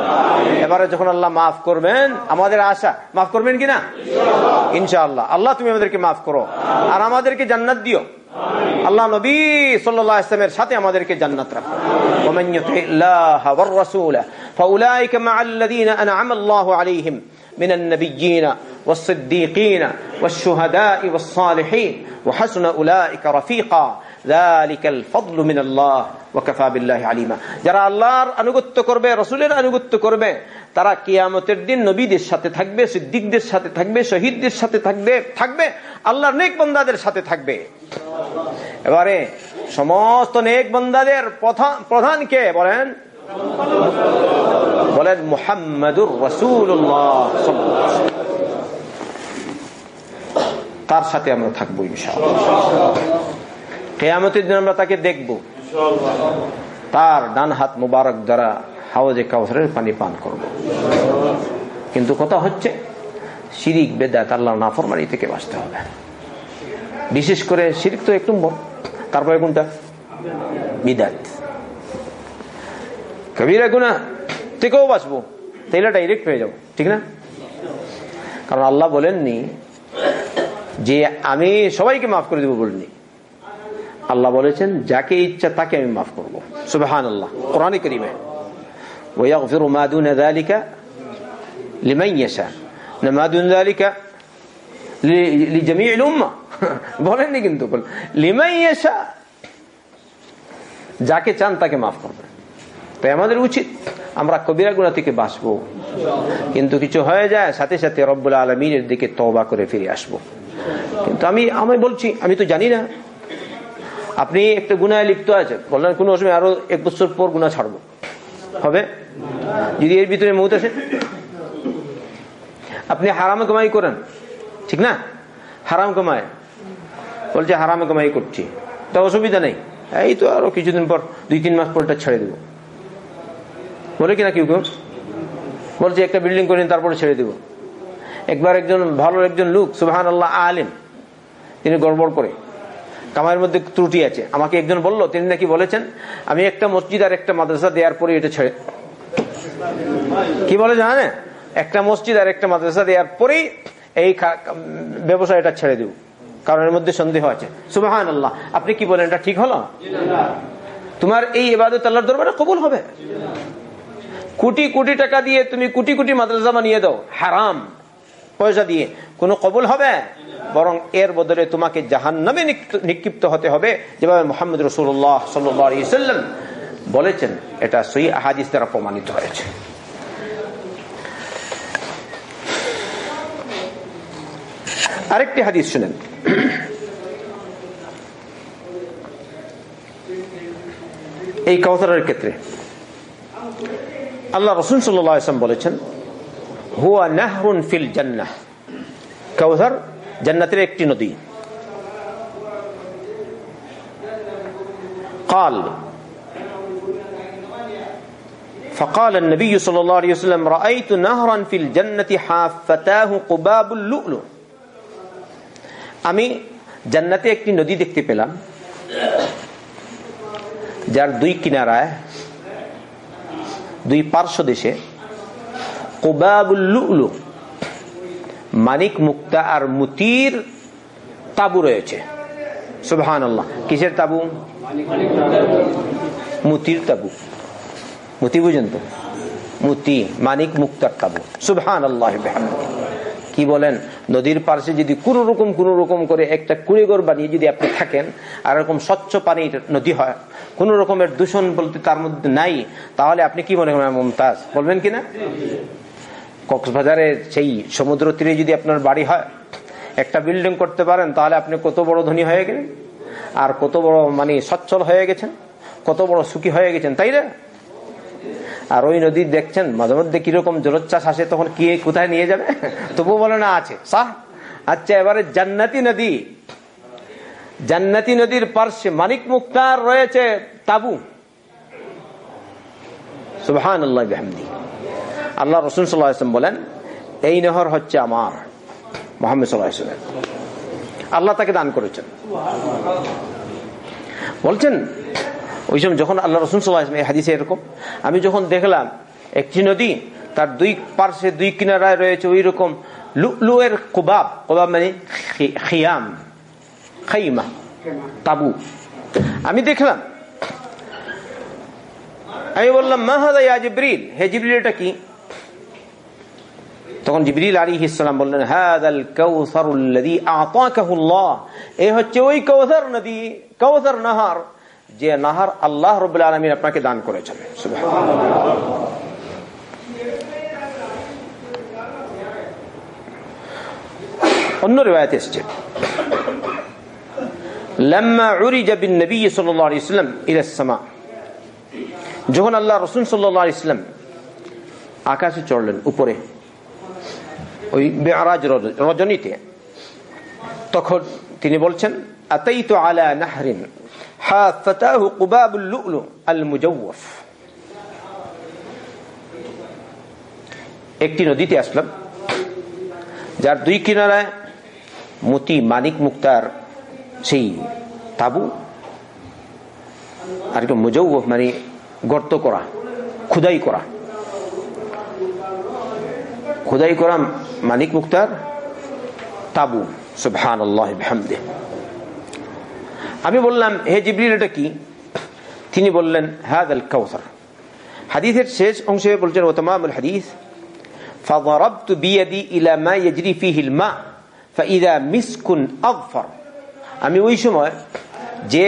এবারে যখন আল্লাহ মাফ করবেন, আমাদের আশা, মাফ করবেন কিনা? ইনশাআল্লাহ। আল্লাহ, তুমি আমাদেরকে মাফ করো। আর আমাদেরকে জান্নাত দিও। আল্লাহ নবী সাল্লাল্লাহু ইসলামের সাথে আমাদেরকে জান্নাত রাখো। ومن يطع الله والرسول فاولئك مع الذين انعم الله عليهم من النبيين والصديقين والشهداء والصالحين وحسن اولئك رفيقا ذلك الفضل من الله وكفى بالله عليما যারা আল্লাহর আনুগত্য করবে রাসূলের আনুগত্য করবে তারা কিয়ামতের দিন নবীদের সাথে থাকবে সিদ্দিকদের সাথে থাকবে শহীদদের সাথে থাকবে থাকবে আল্লাহর নেক বান্দাদের সাথে থাকবে এবারে সমস্ত নেক বান্দাদের প্রধান কে বলেন বলেন মুহাম্মাদুর রাসূলুল্লাহ তার সাথে আমরা থাকব ইনশাআল্লাহ। কেয়ামতের দিন আমরা তাকে দেখব। তার ডান হাত মুবারক দ্বারা হাওজে কাউসারের পানি পান করব। কিন্তু কথা হচ্ছে শিরিক বেদাত আল্লাহ নাফরমানি থেকে বাঁচতে হবে। বিশেষ করে শিরিক তো এক নম্বর। তারপরে কোনটা? বিদাত। কবিরা গুণা থেকেও বাঁচবো তাইলে ডাইরেক্ট পেয়ে যাবো ঠিক না কারণ আল্লাহ বলেননি যে আমি সবাইকে মাফ করে দেবো বলিনি আল্লাহ বলেছেন যাকে ইচ্ছা তাকে আমি মাফ করবো সুবাহান আল্লাহ কোরআন করিমে ويغفر ما دون ذلك لمن يشاء ما دون ذلك لجميع الأمة বলেননি কিন্তু লিমাই এসা যাকে চান তাকে মাফ করবেন তাই আমাদের উচিত আমরা কবিরা গুণা থেকে বাঁচবো। কিন্তু কিছু হয়ে যায়, সাথে সাথে রব্বুল আলমীর দিকে তবা করে ফিরে আসব। কিন্তু আমি আমি বলছি, আমি তো জানি না। আপনি একটা গুণায় লিপ্ত আছে বললেন কোনো অসময় আরও এক বছর পর গুণা ছাড়বো। হবে? যদি এর ভিতরে মৌত আসে। আপনি হারামে কামাই করেন, ঠিক না? হারাম কামায়। বলছে, হারামে কামাই করছি। তা অসুবিধা নেই। এই তো আরও কিছুদিন পর, দুই তিন মাস পরটা ছেড়ে দেবো। বলে কিনা কেউ কেউ? বলছে একটা বিল্ডিং করেন তারপরে ছেড়ে দেব। একবার একজন ভালো একজন লোক সুবাহান আল্লাহ আলিম তিনি গড়বড় করে কামাইয়ের মধ্যে ত্রুটি আছে। আমাকে একজন বলল তিনি নাকি বলেছেন আমি একটা মসজিদ আর একটা মাদ্রাসা দেওয়ার পরে এটা ছেড়ে কি বলে জানে একটা মসজিদ আর একটা মাদ্রাসা দেওয়ার পরেই এই ব্যবসা এটা ছেড়ে দেব। কারণ এর মধ্যে সন্দেহ আছে। সুবাহান আল্লাহ আপনি কি বলেন এটা ঠিক হলো? তোমার এই এবাদত আল্লাহর দরবারে কবুল হবে? কোটি কোটি টাকা দিয়ে তুমি কোটি কোটি মাদ্রাসা বানিয়ে দাও, হারাম। পয়সা দিয়ে। কোনো কবুল হবে? বরং এর বদলে তোমাকে জাহান নামে নিক্ষিপ্ত হতে হবে, যেভাবে মোহাম্মদ রসুল্লাহ সাল্লাম বলেছেন। এটা সই আহাদিস দ্বারা প্রমাণিত হয়েছে। আরেকটি হাদিস শুনেন। এই কৌতরের ক্ষেত্রে আল্লাহ রসুন সাল্লাম বলেছেন হুয়া নাহরুন ফিল জান্নাহ কৌথর জান্নাতের একটি নদী قال فقال النبي صلى الله عليه وسلم رأيت نهرا في الجنة حافتاه قباب اللؤلؤ আমি জান্নাতে একটি নদী দেখতে পেলাম যার দুই কিনারায় দুই পার্শ্ব দেশে। কোবাবুল্লু মানিক মুক্তা আর মুতির তাবু রয়েছে। সুবহান আল্লাহ কিসের তাবু? মুতির তাবু। মুতি বুঝেন তো? মুতি, মানিক মুক্তার তাবু। সুবহান আল্লাহ কি বলেন? নদীর পার্শ্বে যদি কোন রকম কোন রকম করে একটা কুড়িগর বানিয়ে যদি আপনি থাকেন, আর এরকম স্বচ্ছ পানির নদী হয়, কোন রকমের দূষণ বলতে তার মধ্যে নাই, তাহলে আপনি কি মনে করেন মমতাজ? বলবেন কিনা কক্সবাজারের সেই সমুদ্র তীরে যদি আপনার বাড়ি হয়, একটা বিল্ডিং করতে পারেন, তাহলে আপনি কত বড় ধনী হয়ে গেলেন। আর কত বড় মানে সচ্ছল হয়ে গেছেন, কত বড় সুখী হয়ে গেছেন, তাই না? আর ওই নদী দেখছেন, মাঝে মধ্যে কীরকম জলোচ্ছ্বাস আসে, তখন কি কোথায় নিয়ে যাবে? তবু বলে না আছে। সাহ! আচ্ছা এবারে জান্নাতি নদী। জান্নাতি নদীর পার্শ্বে মানিক মুক্তার রয়েছে তাবু। সুবহান আল্লাহ বিহামদি। আল্লাহ রসুল সাল্লাহ বলেন, এই নহর হচ্ছে আমার। মোহাম্মদ সাল্লাহ আল্লাহ তাকে দান করেছেন। বলছেন ওই সময় যখন আল্লাহ রসুল সাল্লাহ এই হাদিসে এরকম, আমি যখন দেখলাম একটি নদী, তার দুই পার্শ্বে দুই কিনারায় রয়েছে ওই রকম লুয়ের কোবাব কোবাব মানে খিয়াম খাইমা তাবু। আমি দেখলাম, আমি বললাম মাহাদা ইয়া জিব্রিল? হে জিব্রিল, এটা কি? তখন জিবরিল আলী ইসলাম বললেন, হাদাল আতাকাহুল্লাহ। এই হচ্ছে ওই কৌসার নদী কৌসার নাহার। যে নাহার আল্লাহ রবাহ আলমিন আপনাকে দান করেছেন। অন্য রেওয়ায়তে এসছে। যখন আল্লাহ রসুন সাল্লাহ ইসলাম আকাশে চড়লেন উপরে, ওই বেআরাজ রজনীতে, তখন তিনি বলছেন তো আলা হাফাতাহু কুবাবুল লুলু আল মুজাওয়াফ একটি নদীতে আসলাম, যার দুই কিনারায় মতি মানিক মুক্তার সেই তাবু আর কি মুজাওয়াফ মানে গর্ত করা, খুদাই করা। খুদাই করা মানিক মুক্তার তাবু সুবহান আমি বললাম হে জিবরিল এটা কি তিনি বললেন হাদ আল কাউসার হাদিসের শেষ অংশে বলছেন ও তমাম হাদিস فضربت بيدي الى ما يجري فيه الماء فاذا مسك اظفر আমি ওই সময় যে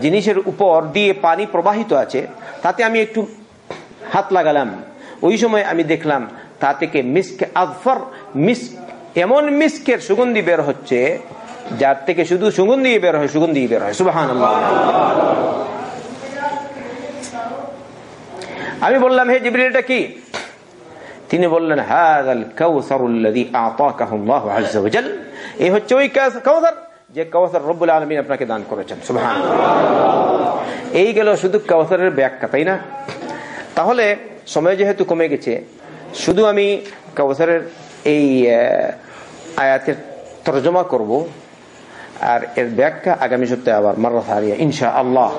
জিনিসের উপর দিয়ে পানি প্রবাহিত আছে তাতে আমি একটু হাত লাগালাম ওই সময় আমি দেখলাম তা থেকে মিস্ক আজফর মিস্ক এমন মিস্কের সুগন্ধি বের হচ্ছে যার থেকে শুধু সুগন্ধি বের হয়, সুগন্ধি বের হয় সুবাহান আমি বললাম, হে জিবরিল, এটা কি? তিনি বললেন এই হচ্ছে ওই যে আপনাকে দান করেছেন এই গেল শুধু না? তাহলে সময় যেহেতু কমে গেছে, শুধু আমি কাউসারের এই আয়াতের তর্জমা করব আর এর ব্যাখ্যা আগামী সপ্তাহে আবার মার্লা হারিয়া ইনশা আল্লাহ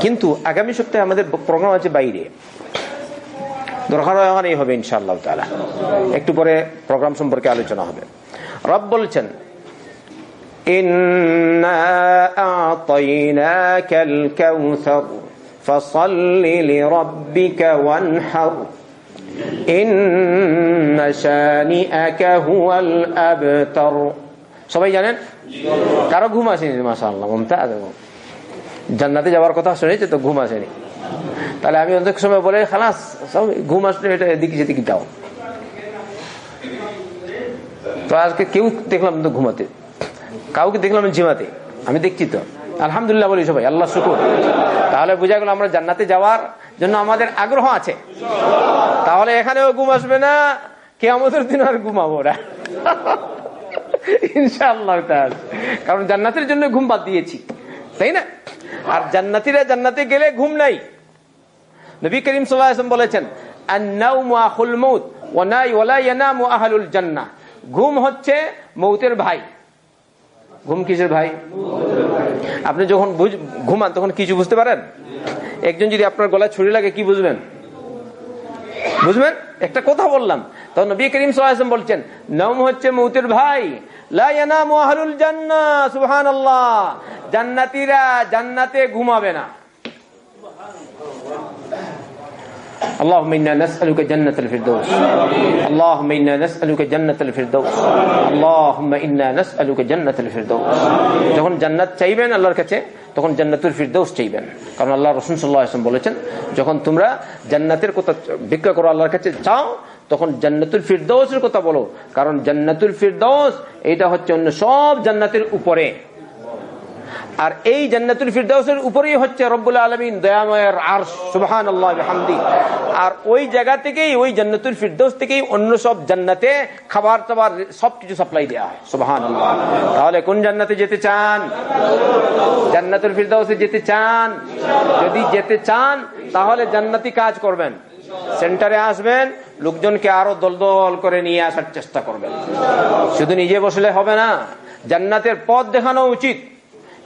কিন্তু আগামী সপ্তাহে আমাদের প্রোগ্রাম আছে বাইরে। দরকার হবে, ইনশাআল্লাহ তালা একটু পরে প্রোগ্রাম সম্পর্কে আলোচনা হবে। রব বলছেন সবাই জানেন? কারও ঘুম আসেনি মাসাল্লাহ মমতাজ জান্নাতে যাওয়ার কথা শুনেছে, তো ঘুম আসেনি। তাহলে আমি অনেক সময় বলে, খালাস, সব ঘুম আসলে এটা এদিকে সেদিকে দাও তো আজকে কেউ দেখলাম তো ঘুমাতে। কাউকে দেখলাম ঝিমাতে আমি দেখছি তো। আলহামদুলিল্লাহ বলি সবাই, আল্লাহ শুকুর। তাহলে বোঝা গেল আমরা জান্নাতে যাওয়ার জন্য আমাদের আগ্রহ আছে। তাহলে এখানেও ঘুম আসবে না কে আমাদের দিন আর ঘুমাবো ওরা ইনশাআল্লাহ কারণ জান্নাতের জন্য ঘুম বাদ দিয়েছি, তাই না? আর জান্নাতিরা জান্নাতে গেলে ঘুম নাই। নবী করিম সাল্লাম বলেছেন ঘুম হচ্ছে মৌতের ভাই। ঘুম কিসের ভাই? আপনি যখন ঘুমান, তখন কিছু বুঝতে পারেন? একজন যদি আপনার গলায় ছুরি লাগে, কি বুঝবেন? বুঝবেন? একটা কথা বললাম। তখন নবী করিম সাল্লাল্লাহু বলছেন নম হচ্ছে মৌতের ভাই। লা ইয়ানামু আহলুল জান্নাহ সুবহানাল্লাহ জান্নাতীরা জান্নাতে ঘুমাবে না اللهم إنا نسألك جنة الفردوس اللهم إنا نسألك جنة الفردوس اللهم إنا نسألك جنة الفردوس যখন জান্নাত চাইবেন আল্লাহর কাছে তখন জান্নাতুল ফিরদৌস চাইবেন কারণ আল্লাহ রসুল সাল্লাহ আসলাম বলেছেন যখন তোমরা জান্নাতের কথা ভিক্ষা করো আল্লাহর কাছে চাও তখন জান্নাতুল ফিরদৌসের কথা বলো। কারণ জান্নাতুল ফিরদৌস এটা হচ্ছে অন্য সব জান্নাতের উপরে। আর এই জান্নাতুল ফিরদাউসের উপরেই হচ্ছে রব্বুল আলমিন দয়াময়ের আর সুবহান আল্লাহ আর ওই জায়গা থেকেই, ওই জান্নাতুল ফিরদাউস থেকেই অন্য সব জান্নাতে খাবার টাবার সবকিছু সাপ্লাই দেওয়া হয় সুবহান তাহলে কোন জান্নাতে যেতে চান? জান্নাতুল ফিরদাউসে যেতে চান? যদি যেতে চান, তাহলে জান্নাতি কাজ করবেন। সেন্টারে আসবেন, লোকজনকে আরও দলদল করে নিয়ে আসার চেষ্টা করবেন। শুধু নিজে বসলে হবে না, জান্নাতের পথ দেখানো উচিত।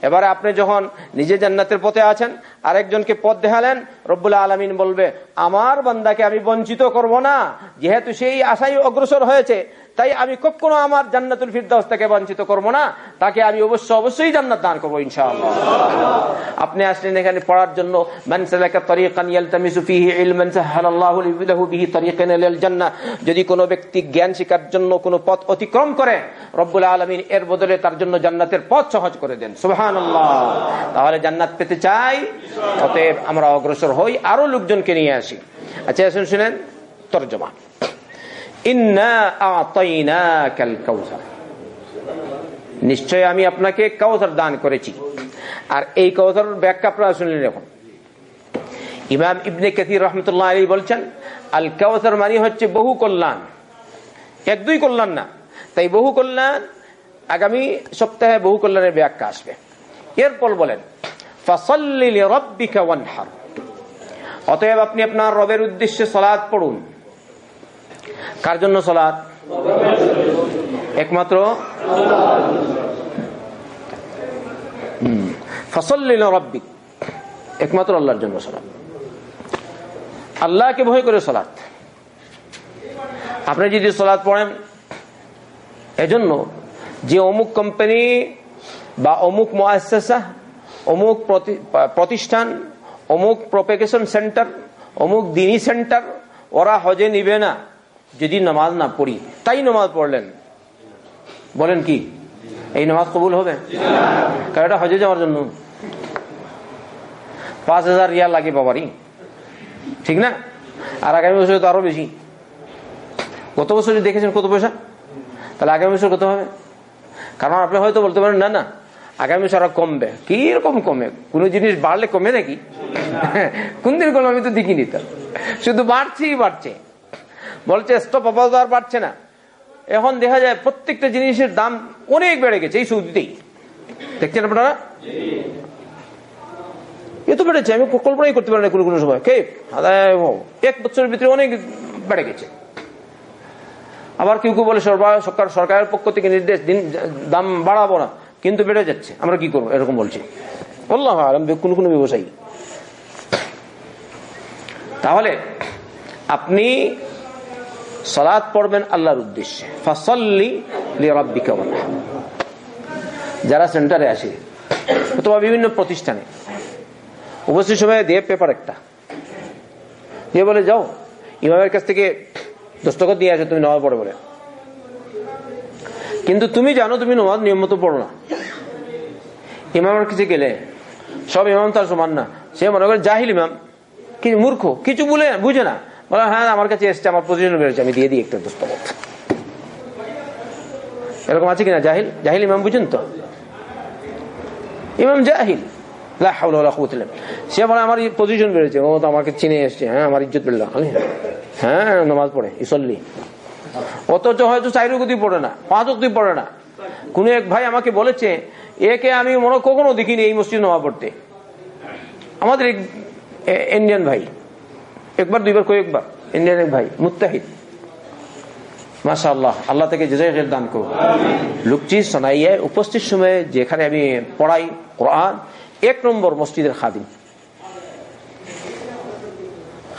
এবারে আপনি যখন নিজে জান্নাতের পথে আছেন, আরেকজনকে পথ দেখালেন, রব্বুল আলমিন বলবে, আমার বান্দাকে আমি বঞ্চিত করব না, যেহেতু সেই আশাই অগ্রসর হয়েছে তাই আমি কখনো আমার জান্নাতুল ফিরদাউস থেকে বঞ্চিত করব না। তাকে আমি অবশ্য অবশ্যই জান্নাত দান করব ইনশাআল্লাহ। আপনি আসলেন এখানে পড়ার জন্য যদি কোনো ব্যক্তি জ্ঞান শেখার জন্য কোনো পথ অতিক্রম করে, রব্বুল আলামিন এর বদলে তার জন্য জান্নাতের পথ সহজ করে দেন। সুবহানাল্লাহ। তাহলে জান্নাত পেতে চাই, অতএব আমরা অগ্রসর হই আরও লোকজনকে নিয়ে আসি। আচ্ছা শুনেন, তর্জমা। নিশ্চয় আমি আপনাকে কাউসার দান করেছি। আর এই কাউসার ব্যাখ্যা আপনারা শুনলেন এখন ইমাম ইবনে কাসির রহমতুল্লাহ আলী বলছেন, আল কাউসার মানে হচ্ছে বহু কল্যাণ। এক, দুই কল্যাণ না। তাই বহু কল্যাণ আগামী সপ্তাহে বহু কল্যাণের ব্যাখ্যা আসবে। এরপর বলেন অতএব আপনি আপনার রবের উদ্দেশ্যে সলাদ পড়ুন। কার জন্য সলাদ একমাত্র? রব্বিক। একমাত্র আল্লাহর জন্য সলাদ আল্লাহকে ভয় করে সলাদ আপনি যদি সলাদ পড়েন, এজন্য যে অমুক কোম্পানি বা অমুক মহাসা অমুক প্রতিষ্ঠান, অমুক প্রপেকেশন সেন্টার অমুক দিনী সেন্টার ওরা হজে নিবে না। যদি নামাজ না পড়ি, তাই নামাজ পড়লেন। বলেন কি? এই নামাজ কবুল হবে? কারণ এটা হজে যাওয়ার জন্য। পাঁচ হাজার রিয়াল লাগে বাবারই ঠিক না? আর আগামী বছর তো আরও বেশি। গত বছর দেখেছেন কত পয়সা? তাহলে আগামী বছর কত হবে? কারণ আপনি হয়তো বলতে পারেন, না না, আগামী বছর আরও কমবে। কি রকম কমে? কোন জিনিস বাড়লে কমে নাকি? কোন দিন কমে আমি তো দেখিনি তো। শুধু বাড়ছেই বাড়ছে। বলছে স্টপ আর বাড়ছে না। এখন দেখা যায় প্রত্যেকটা জিনিসের দাম অনেক বেড়ে গেছে, এই সৌদিতেই দেখছেন আপনারা? এত বেড়েছে, আমি কল্পনাই করতে পারি কোনো কোনো সময়। কে? এক বছরের ভিতরে অনেক বেড়ে গেছে। আবার কেউ কেউ বলে সরকার, সরকারের পক্ষ থেকে নির্দেশ, দিন, দাম বাড়াবো না। কিন্তু বেড়ে যাচ্ছে, আমরা কি করব? এরকম বলছি। বললাম কোন কোন ব্যবসায়ী। তাহলে, আপনি সলাদ পড়বেন আল্লাহর উদ্দেশ্যে। ফসল্লি যারা সেন্টারে আসে, অথবা বিভিন্ন প্রতিষ্ঠানে, উপস্থিত সময় দিয়ে পেপার একটা। দিয়ে বলে, যাও, ইমামের কাছ থেকে দস্তখত দিয়ে আসো, তুমি নামাজ পড়ে বলে। কিন্তু তুমি জানো, তুমি নামাজ নিয়মিত পড়ো না। ইমামের কাছে গেলে, সব ইমাম তার সমান না। সে মনে করে, জাহিল ইমাম। কি মূর্খ, কিছু বলে, বুঝে না। বলে হ্যাঁ আমার কাছে এসছে, আমার পজিশন বেড়েছে আমি দিয়ে দিই একটা দস্তখত এরকম আছে কিনা? জাহিল? জাহিল ইমাম বুঝেন তো? ইমাম জাহিল। সে বলে, আমার পজিশন বেড়েছে ও তো আমাকে চিনে এসছে হ্যাঁ আমার ইজ্জত বেড়লাম হ্যাঁ নামাজ পড়ে, ইসল্লি। অথচ হয়তো চাইরু গতি পড়ে না, পাঁচ অব্দি পড়ে না। কোন এক ভাই আমাকে বলেছে, একে আমি মনে কখনো দেখিনি এই মসজিদ নামা পড়তে। আমাদের ইন্ডিয়ান ভাই। একবার দুইবার কয়েকবার। ইন্ডিয়ান এক ভাই মুত্তাহিদ। মাসা আল্লাহ আল্লাহ থেকে যে দান করো লুকচি সোনাইয়ে উপস্থিত সময়ে যেখানে আমি পড়াই কোরআন এক নম্বর মসজিদের খাদিম।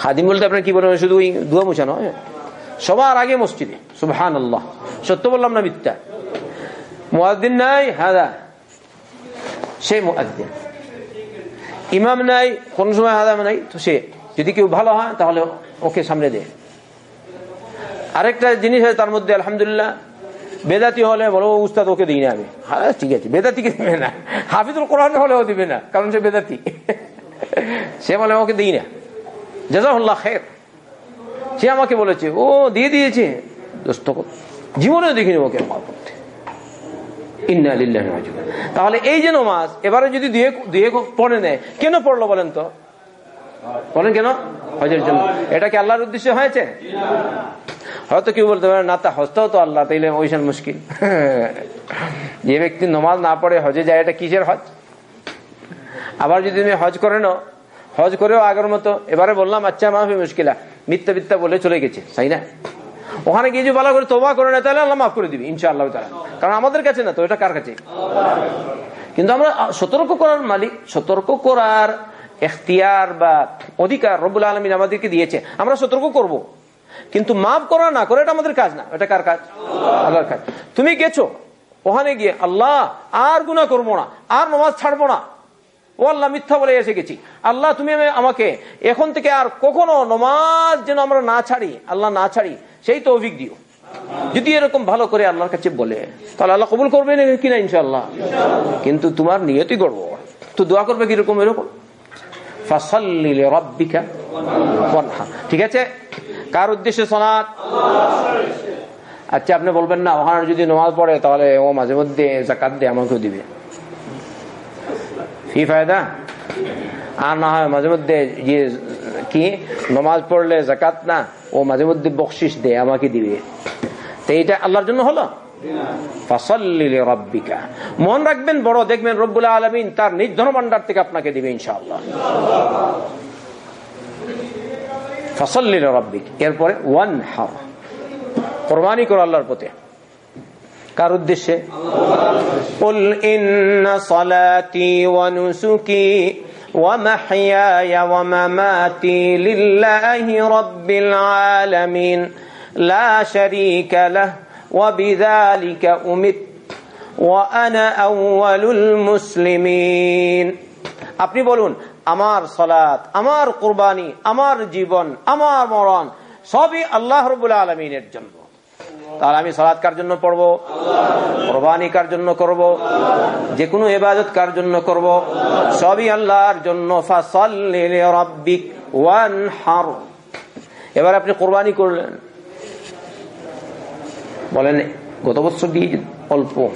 খাদিম বলতে আপনার কি বলেন শুধু ওই দুয়া মুছা নয়। সবার আগে মসজিদে সুবহান আল্লাহ সত্য বললাম না মিথ্যা? মুয়াদ্দিন নাই হাদা? সে মুয়াদ্দিন। ইমাম নাই কোন সময় হাদা নাই তো সে যদি কেউ ভালো হয়, তাহলে ওকে সামনে দে। আরেকটা জিনিস তার মধ্যে, আলহামদুলিল্লাহ, বেদাতি হলে বলো, উস্তাদ, ওকে দিই না আমি। হ্যাঁ ঠিক আছে বেদাতিকে দিবে না? হাফিজুল কোরআন হলেও দিবে না, কারণ সে বেদাতি। সে বলে, ওকে দিই না। জাজাহুল্লাহ খের সে আমাকে বলেছে, ও, দিয়ে দিয়েছে। দোস্ত, জীবনেও দেখিনি ওকে। তাহলে এই যে নমাজ, এবারে যদি দিয়ে, দুয়ে পড়ে নেয়, কেন পড়ল বলেন তো? বলেন কেন? হজের জন্য। এটা কি আল্লাহর উদ্দেশ্যে হয়েছে? হয়তো কেউ বলতে পারে, না তা হজটাও তো আল্লাহ, তাইলে ওইসান মুশকিল। যে ব্যক্তি নমাজ না পড়ে হজে যায়, এটা কিসের হজ? আবার যদি তুমি হজ করে নাও, হজ করেও আগের মতো, এবারে বললাম আচ্ছা মাফি মুশকিলা। মিথ্যা মিথ্যা বলে চলে গেছে, তাই না? ওখানে গিয়ে যে ভালো করে তোবা করে না তাহলে আল্লাহ মাফ করে দিবি, ইনশাআল্লাহ তারা কারণ আমাদের কাছে না, তো এটা কার কাছে? কিন্তু আমরা সতর্ক করার মালিক, সতর্ক করার এখতিয়ার বা অধিকার রবুল আলমিন আমাদেরকে দিয়েছে। আমরা সতর্ক করব। কিন্তু মাফ করা না করে, এটা আমাদের কাজ না। এটা কার কাজ? আল্লাহর কাজ। তুমি গেছো, ওখানে গিয়ে আল্লাহ, আর গুণা করব না, আর নমাজ ছাড়বো না। ও আল্লাহ, মিথ্যা বলে এসে গেছি। আল্লাহ, তুমি আমাকে এখন থেকে আর কখনো নমাজ যেন আমরা না ছাড়ি, আল্লাহ না ছাড়ি, সেই তো অভিজ্ঞ দিও। যদি এরকম ভালো করে আল্লাহর কাছে বলে, তাহলে আল্লাহ কবুল করবে কিনা ইনশাল্লাহ কিন্তু তোমার নিয়তই করব তো দোয়া করবে কীরকম এরকম? ঠিক আছে? কার উদ্দেশ্যে সনাত আচ্ছা আপনি বলবেন না ওখানে যদি নমাজ পড়ে, তাহলে ও মাঝে মধ্যে জাকাত দিয়ে, আমাকেও দিবে। কি ফায়দা? আর না হয় মাঝে মধ্যে যে কি, নমাজ পড়লে জাকাত না, ও মাঝে মধ্যে বকশিস দেয়, আমাকে দিবে। তো এইটা আল্লাহর জন্য হলো? মন রাখবেন বড় দেখবেন রব্বুল আলমিন তার নিজ ধনভাণ্ডার থেকে আপনাকে দিবে ইনশাআল্লাহ ফসল্লিল রব্বিক এরপরে ওয়ান হার কোরবানি করো আল্লাহর পথে কার উদ্দেশ্যে قل إن صلاتي ونسكي ومحياي ومماتي لله رب العالمين لا شريك له وبذلك أمت وأنا أول المسلمين আপনি বলুন আমার সলাত আমার কুরবানি আমার জীবন আমার মরণ সবই আল্লাহ রবুল্লা আলমিনের জন্য তাহলে আমি সলাৎ কার জন্য পড়বো কোরবানি কার জন্য করব যে কোনো এবাদত কার জন্য করব সবই আল্লাহর জন্য এবার আপনি কোরবানি করলেন বলেন, গত বছর দিয়ে অল্প?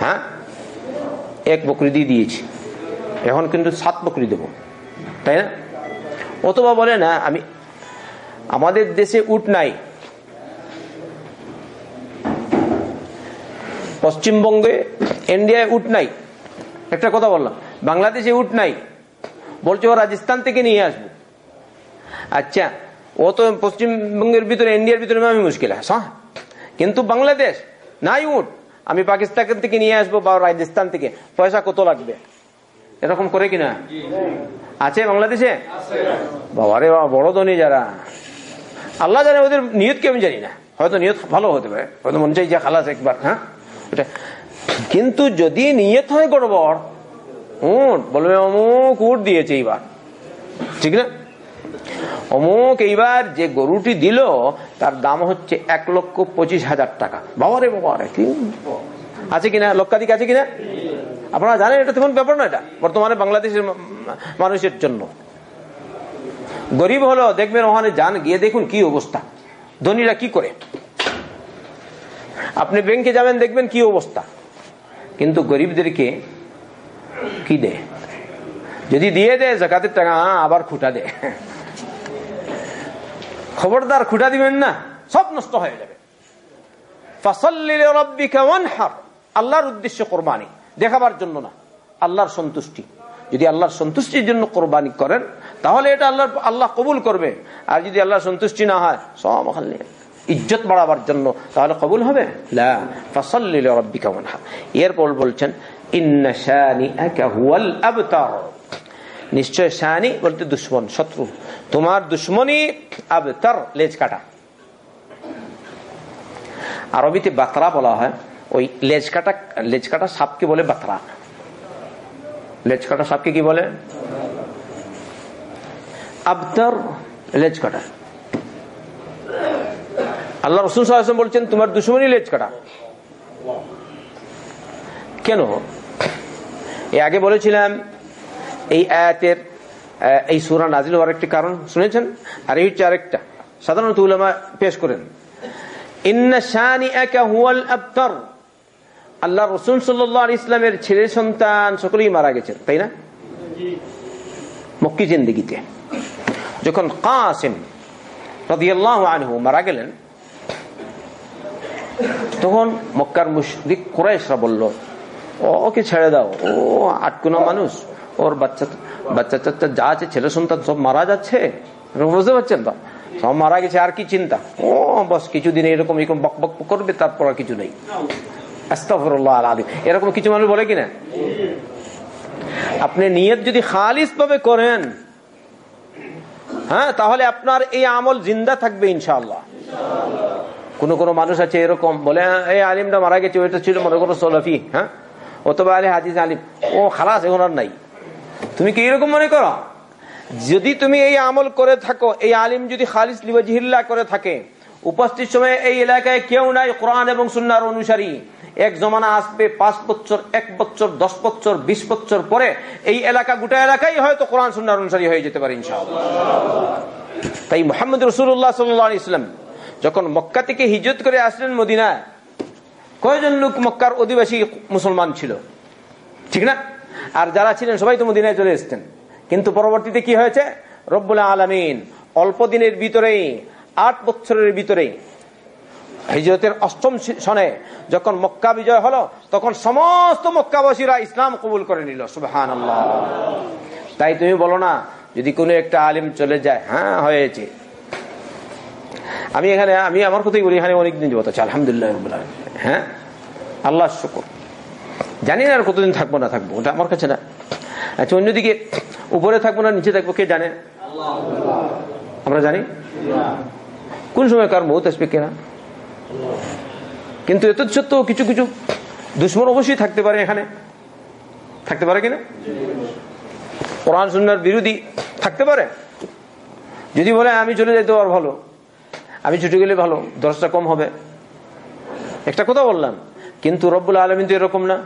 হ্যাঁ? এক বকরি দিয়ে দিয়েছি। এখন কিন্তু সাত বকরি দেব। তাই না? অথবা বলে না আমি, আমাদের দেশে উট নাই। পশ্চিমবঙ্গে ইন্ডিয়ায় উট নাই। একটা কথা বললাম, বাংলাদেশে উট নাই। বলছে ও রাজস্থান থেকে নিয়ে আসব। আচ্ছা ও তো পশ্চিমবঙ্গের ভিতরে ইন্ডিয়ার ভিতরে আমি মুশকিল হ্যাঁ? কিন্তু বাংলাদেশ, নাই উঠ আমি পাকিস্তান থেকে নিয়ে আসব বা রাজস্থান থেকে। পয়সা কত লাগবে? এরকম করে কিনা? আছে বাংলাদেশে? বাবারে বাবা, বড় ধনী যারা। আল্লাহ জানে ওদের নিয়ত কি আমি জানি না। হয়তো নিয়ত ভালো হতে পারে। হয়তো মনে চাই যে খালাস একবার হ্যাঁ? কিন্তু যদি নিয়ত হয় গড়বড় উঠ বলবে অমুক উঠ দিয়েছে এইবার। ঠিক না? অমুক এইবার যে গরুটি দিল, তার দাম হচ্ছে এক লক্ষ পঁচিশ হাজার টাকা। বাবারে বাবারে, কি? আছে কিনা? লক্ষাধিক আছে কিনা? আপনারা জানেন, এটা তেমন ব্যাপার না এটা বর্তমানে বাংলাদেশের মানুষের জন্য। গরিব হলো, দেখবেন ওখানে যান, গিয়ে দেখুন কি অবস্থা। ধনীরা কি করে? আপনি ব্যাংকে যাবেন, দেখবেন কি অবস্থা। কিন্তু গরিবদেরকে কি দেয়? যদি দিয়ে দেয়, জাকাতের টাকা, আবার খুঁটা দেয়। খবরদার খুঁটা দিবেন না, সব নষ্ট হয়ে যাবে। আল্লাহর উদ্দেশ্যে কোরবানি, দেখাবার জন্য না, আল্লাহর সন্তুষ্টি। যদি আল্লাহর সন্তুষ্টির জন্য কোরবানি করেন, তাহলে এটা আল্লাহ আল্লাহ কবুল করবে। আর যদি আল্লাহর সন্তুষ্টি না হয়, সব ইজ্জত বাড়াবার জন্য, তাহলে কবুল হবে? এরপর বলছেন নিশ্চয় শানি বলতে দুশ্মন, শত্রু। তোমার দুশ্মনী আবতার লেজ কাটা। আরবিতে বাতরা বলা হয়, ওই লেজ কাটা লেজ কাটা সাপকে বলে বাতরা। লেজ কাটা সাপকে কি বলে? আবতার লেজ কাটা। আল্লাহ রসুল সাল্লাম বলছেন, তোমার দুশ্মনী লেজ কাটা। কেন? এ আগে বলেছিলাম এই আয়াতের এই সুরা নাজিল হওয়ার একটি কারণ, শুনেছেন? আর এই হচ্ছে আরেকটা। সাধারণত উলামা পেশ করেন। আল্লাহ রসুল সাল্লাহ ইসলামের ছেলে সন্তান সকলেই মারা গেছেন, তাই না? মক্কি জিন্দিগিতে। যখন কাসিম রাদিয়াল্লাহু আনহু মারা গেলেন, তখন মক্কার মুশরিক কুরাইশরা বলল ওকে ছেড়ে দাও। ও আটকুনা মানুষ। ওর বাচ্চা বাচ্চা চাচ্চা যা আছে ছেলে সন্তান সব মারা যাচ্ছে বুঝতে পারছেন তো সব মারা গেছে আর কি চিন্তা ও বস কিছুদিন এরকম এরকম বক বক করবে তারপর আর কিছু নেই এরকম কিছু মানুষ বলে কিনা আপনি নিয়ত যদি খালিস ভাবে করেন হ্যাঁ তাহলে আপনার এই আমল জিন্দা থাকবে ইনশাল্লাহ কোন কোন মানুষ আছে এরকম বলে এই আলিমটা মারা গেছে ওইটা ছিল মনে করো সোলাফি হ্যাঁ অথবা আলী হাজিজ আলিম ও খালাস এখন আর নাই তুমি কি এরকম মনে করো? যদি তুমি এই আমল করে থাকো, এই আলিম যদি খালিস লিবাজিহিল্লা করে থাকে, উপস্থিত সময় এই এলাকায় কেউ নাই কোরআন এবং সুন্নার অনুসারী। এক জমানা আসবে, পাঁচ বছর, এক বছর, দশ বছর, বিশ বছর পরে এই এলাকা গোটা এলাকাই হয়তো কোরআন, সুন্নার অনুসারী হয়ে যেতে পারে ইনশাআল্লাহ। তাই মোহাম্মদ রসুল্লাহ সাল্লাহ ইসলাম যখন মক্কা থেকে হিজত করে আসলেন মদিনায়, কয়জন লোক মক্কার অধিবাসী মুসলমান ছিল? ঠিক না? আর যারা ছিলেন, সবাই তো মদিনায় চলে এসছেন। কিন্তু পরবর্তীতে কি হয়েছে? রব্বুল আলমিন অল্প দিনের ভিতরেই, আট বছরের ভিতরেই হিজরতের অষ্টম সনে যখন মক্কা বিজয় হলো, তখন সমস্ত মক্কাবাসীরা ইসলাম কবুল করে নিল। সুবাহান তাই তুমি বলো না, যদি কোনো একটা আলিম চলে যায় হ্যাঁ হয়েছে। আমি এখানে, আমি আমার কথাই বলি, এখানে অনেকদিন যাব আলহামদুলিল্লাহ হ্যাঁ? আল্লাহ শুকুর। জানি না আর কতদিন থাকব, না থাকব, ওটা আমার কাছে না। আচ্ছা অন্যদিকে, উপরে থাকব না, নিচে থাকব, কে জানে? আমরা জানি। কোন সময় কার মৌত আসবে কেনা কিন্তু এত সত্ত্বেও কিছু কিছু দুশ্মন অবশ্যই থাকতে পারে এখানে। থাকতে পারে কিনা? কোরআন, সুন্নার বিরোধী থাকতে পারে। যদি বলে, আমি চলে যাইতে আর ভালো। আমি ছুটে গেলে ভালো দশটা কম হবে। একটা কথা বললাম। কিন্তু রব্বুল আলমিন তো এরকম না।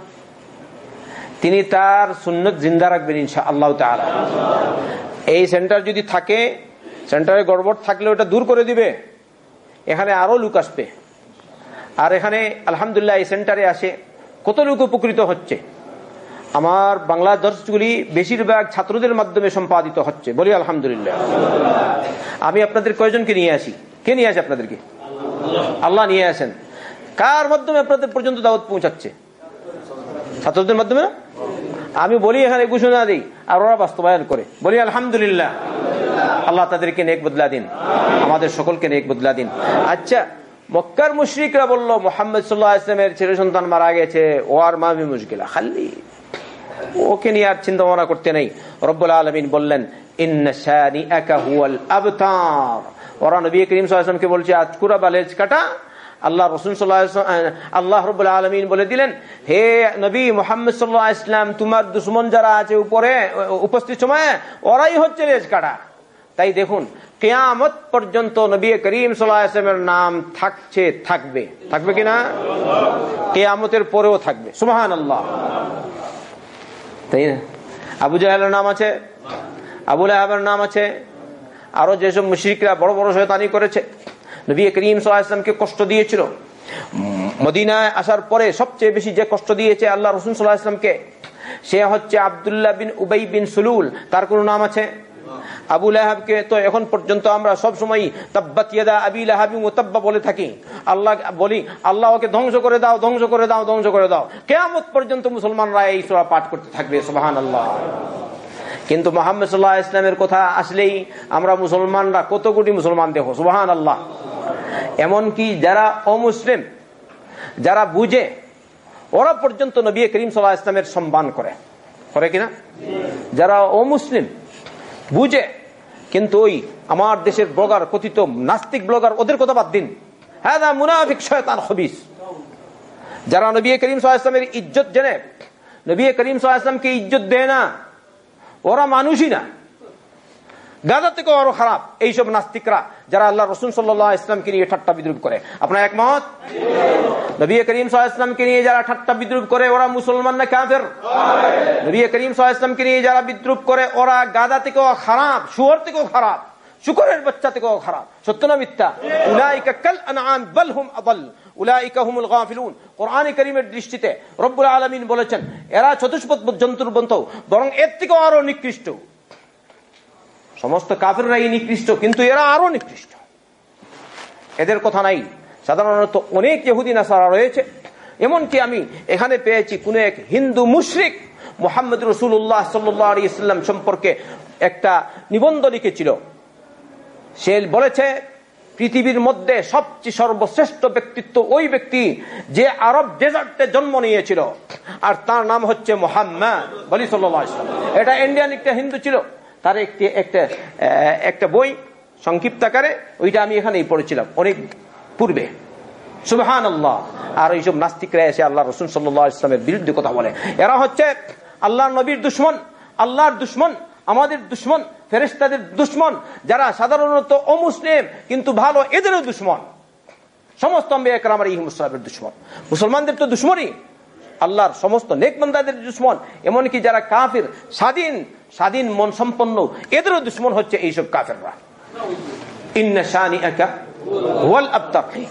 তিনি তার সুন্নত জিন্দা রাখবেন ইনশা আল্লাহ এই সেন্টার যদি থাকে, সেন্টারে গড়বড় থাকলে ওটা দূর করে দিবে। এখানে আরও লোক আসবে। আর এখানে আলহামদুলিল্লাহ এই সেন্টারে আসে, কত লোক উপকৃত হচ্ছে। আমার বাংলা দর্শগুলি বেশিরভাগ ছাত্রদের মাধ্যমে সম্পাদিত হচ্ছে। বলি আলহামদুলিল্লাহ। আমি আপনাদের কয়জনকে নিয়ে আসি? কে নিয়ে আসে আপনাদেরকে? আল্লাহ নিয়ে আসেন। কার মাধ্যমে আপনাদের পর্যন্ত দাওয়াত পৌঁছাচ্ছে? ছাত্রদের মাধ্যমে না? আমি বলি এখানে ঘোষণা দিই, আর ওরা বাস্তবায়ন করে। বলি আলহামদুলিল্লাহ। আল্লাহ তাদেরকে নেক বদলা দিন। আমাদের সকলকে নেক বদলা দিন। আচ্ছা মক্কার মুশরিকরা বলল, মোহাম্মদ সাল্লাহ ইসলামের ছেলে সন্তান মারা গেছে, ও আর মামি মুশকিলা, খালি। ওকে নিয়ে আর চিন্তা ভাবনা করতে নেই। রব্বুল আলমিন বললেন ইন্সানি একা হুয়াল আবতার। ওরা নবী করিম সাল্লামকে বলছে আজকুরা বালেজ কাটা আল্লাহ রসুন আল্লাহ রব আলমিন বলে দিলেন, হে নবী মোহাম্মদ সাল্লাহ ইসলাম তোমার দুশ্মন যারা আছে উপরে উপস্থিত সময়ে, ওরাই হচ্ছে লেজ কাটা তাই দেখুন, কেয়ামত পর্যন্ত নবী করিম সাল্লামের নাম থাকছে, থাকবে। থাকবে কিনা কেয়ামতের পরেও থাকবে। সুমাহান আল্লাহ তাই না? আবু জাহেলের নাম আছে আবুল আহবের নাম আছে, আরও যেসব মুশরিকরা বড় বড় শয়তানি করেছে। নবী করিম সাল্লাহামকে কষ্ট দিয়েছিল। মদিনায় আসার পরে সবচেয়ে বেশি যে কষ্ট দিয়েছে আল্লাহ রসুন সাল্লাহ সে হচ্ছে আবদুল্লাহ বিন উবাই বিন সুলুল। তার কোন নাম আছে? আবুল আহাবকে তো এখন পর্যন্ত আমরা সব সময় তাব্বাতিয়াদা আবিল আহাবি মোতাব্বা বলে থাকি। আল্লাহ বলি আল্লাহ ওকে ধ্বংস করে দাও, ধ্বংস করে দাও, ধ্বংস করে দাও। কেয়ামত পর্যন্ত মুসলমানরা এই সোরা পাঠ করতে থাকবে সোহান আল্লাহ কিন্তু মোহাম্মদ সাল্লাহ ইসলামের কথা আসলেই আমরা মুসলমানরা কত কোটি মুসলমান দেখো সুবাহান আল্লাহ এমনকি যারা অমুসলিম, যারা বুঝে, ওরা পর্যন্ত নবী করিম সাল্লাহ ইসলামের সম্মান করে। করে কিনা? যারা অমুসলিম, বুঝে, কিন্তু ওই আমার দেশের ব্লগার, কথিত নাস্তিক ব্লগার, ওদের কথা বাদ দিন। হ্যাঁ মুনাফিক শয়তান হবিস যারা নবী করিম সাল্লামের ইজ্জত জেনে, নবী করিম সাল্লামকে ইজ্জত দেয় না ওরা মানুষই না। গাজা থেকে আরও খারাপ। এইসব নাস্তিকরা যারা আল্লাহ রসুন সাল্লাহ ইসলামকে নিয়ে ঠাট্টা বিদ্রুপ করে। আপনার একমত? নবী করিম সাহা ইসলামকে নিয়ে যারা ঠাট্টা বিদ্রুপ করে, ওরা মুসলমান না কাফের? নবী করিম সাহা ইসলামকে নিয়ে যারা বিদ্রুপ করে, ওরা গাদা থেকেও খারাপ, শুয়ার থেকেও খারাপ। শুকরের বাচ্চা থেকেও খারাপ। সত্য না মিথ্যা? উলাইকা কাল আনআম, বাল হুম আদাল। উলাইকা হুমুল গাফিলুন। কোরআনে কারীমের দৃষ্টিতে রব্বুল আলামিন বলেছেন, এরা চতুষ্পদ জন্তুর বন্ত বরং এর থেকেও আরও নিকৃষ্ট। সমস্ত কাফেররাই নিকৃষ্ট, কিন্তু এরা আরও নিকৃষ্ট। এদের কথা নাই। সাধারণত অনেক ইহুদিন আসারা রয়েছে। এমনকি আমি এখানে পেয়েছি কোন এক হিন্দু মুশরিক, মোহাম্মদ রসুল্লাহ সাল্লাহ ইসলাম সম্পর্কে একটা নিবন্ধ লিখেছিল। সে বলেছে, পৃথিবীর মধ্যে সবচেয়ে সর্বশ্রেষ্ঠ ব্যক্তিত্ব ওই ব্যক্তি যে আরব ডেজার্টে জন্ম নিয়েছিল। আর তার নাম হচ্ছে এটা ইন্ডিয়ান একটা হিন্দু ছিল। তার একটি, একটা একটা বই সংক্ষিপ্ত আকারে ওইটা আমি এখানেই পড়েছিলাম, অনেক পূর্বে। সুবহান আল্লাহ আর এইসব নাস্তিকরা এসে আল্লাহ রসুন সাল্লাহ ইসলামের বিরুদ্ধে কথা বলে। এরা হচ্ছে আল্লাহ নবীর দুশ্মন। আল্লাহর দুশ্মন, আমাদের দুশ্মন। ফেরেস্তাদের দুশ্মন, যারা সাধারণত অমুসলিম, কিন্তু ভালো এদেরও দুশ্মন। সমস্ত ইহমুসলামের দুশ্মন। মুসলমানদের তো দুশ্মনই। আল্লাহর সমস্ত নেকমন্দাদের দুশ্মন। এমনকি যারা কাফির, স্বাধীন স্বাধীন মন সম্পন্ন, এদেরও দুশ্মন হচ্ছে এইসব কাফেররা।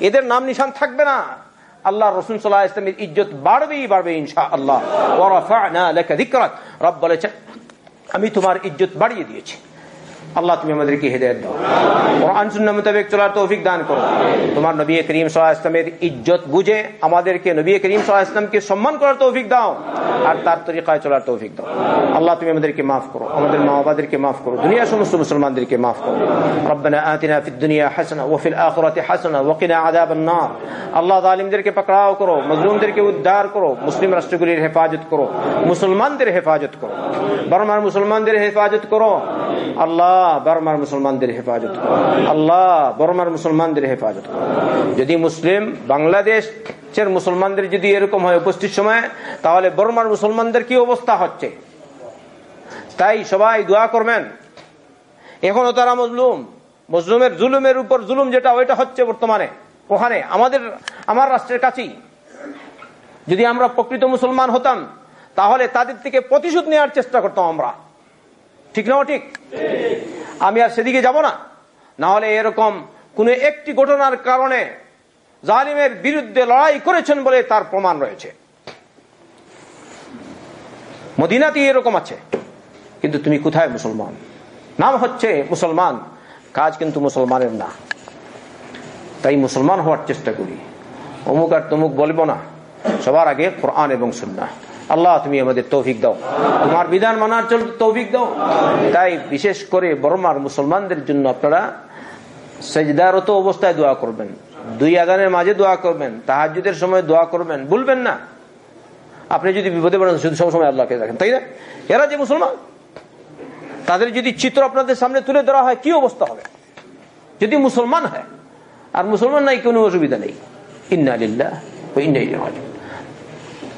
এদের নাম নিশান থাকবে না। আল্লাহ রসুন সাল্লাহ ইসলামের ইজ্জত বাড়বেই, বাড়বে ইনশা আল্লাহ রব বলেছেন, আমি তোমার ইজ্জত বাড়িয়ে দিয়েছি। আল্লাহ তুমি আমাদেরকে হেদায়ত দাও কোরআন সুন্নাহ মোতাবেক চলার তৌফিক দান করো তোমার নবী করিম সাল্লাল্লাহু আলাইহি ইসলামের ইজ্জত বুঝে আমাদেরকে নবী করিম সাল্লাল্লাহু আলাইহি ইসলামকে সম্মান করার তৌফিক দাও আর তার তরিকায় চলার তৌফিক দাও আল্লাহ তুমি আমাদেরকে maaf করো আমাদের মা বাবাদেরকে maaf করো দুনিয়ার সমস্ত মুসলমানদেরকে maaf করো ربنا آتنا في الدنيا حسنة وفي الآخرة حسنة وقنا عذاب النار আল্লাহ জালিমদেরকে পাকড়াও করো মজলুমদেরকে উদ্ধার করো মুসলিম রাষ্ট্রগুলির হেফাজত করো মুসলমানদের হেফাজত করো বর্মার মুসলমানদের হেফাজত করো আল্লাহ বর্মার মুসলমানদের হেফাজত আল্লাহ বর্মার মুসলমানদের হেফাজত যদি মুসলিম বাংলাদেশের মুসলমানদের যদি এরকম হয় উপস্থিত সময়, তাহলে বর্মার মুসলমানদের কি অবস্থা হচ্ছে? তাই সবাই দোয়া করবেন। এখনও তারা মজলুম। মজলুমের জুলুমের উপর জুলুম যেটা, ওইটা হচ্ছে বর্তমানে। ওখানে, আমাদের, আমার রাষ্ট্রের কাছেই। যদি আমরা প্রকৃত মুসলমান হতাম, তাহলে তাদের থেকে প্রতিশোধ নেওয়ার চেষ্টা করতাম আমরা। ঠিক না ঠিক? আমি আর সেদিকে যাব না। না হলে এরকম কোন একটি ঘটনার কারণে জালিমের বিরুদ্ধে লড়াই করেছেন বলে তার প্রমাণ রয়েছে। মদিনাতে এরকম আছে। কিন্তু তুমি কোথায় মুসলমান? নাম হচ্ছে মুসলমান, কাজ কিন্তু মুসলমানের না। তাই মুসলমান হওয়ার চেষ্টা করি। অমুক আর তমুক বলব না। সবার আগে কোরআন এবং সুন্না আল্লাহ, তুমি আমাদের তৌফিক দাও। তোমার বিধান মানার জন্য তৌফিক দাও। তাই বিশেষ করে বর্মার মুসলমানদের জন্য আপনারা সেজদারত অবস্থায় দোয়া করবেন। দুই আদানের মাঝে দোয়া করবেন তাহাজুদের সময় দোয়া করবেন, ভুলবেন না। আপনি যদি বিপদে পড়েন, শুধু সবসময় আল্লাহকে দেখেন, তাই না? এরা যে মুসলমান, তাদের যদি চিত্র আপনাদের সামনে তুলে ধরা হয়, কি অবস্থা হবে? যদি মুসলমান হয়, আর মুসলমান নাই, কোনো অসুবিধা নেই। ইন্না লিল্লাহ ইন্না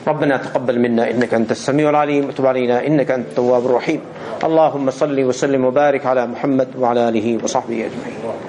ربنا تقبل منا إنك أنت السميع العليم وتب علينا إنك أنت التواب الرحيم. اللهم صل وسلم وبارك على محمد وعلى آله وصحبه أجمعين.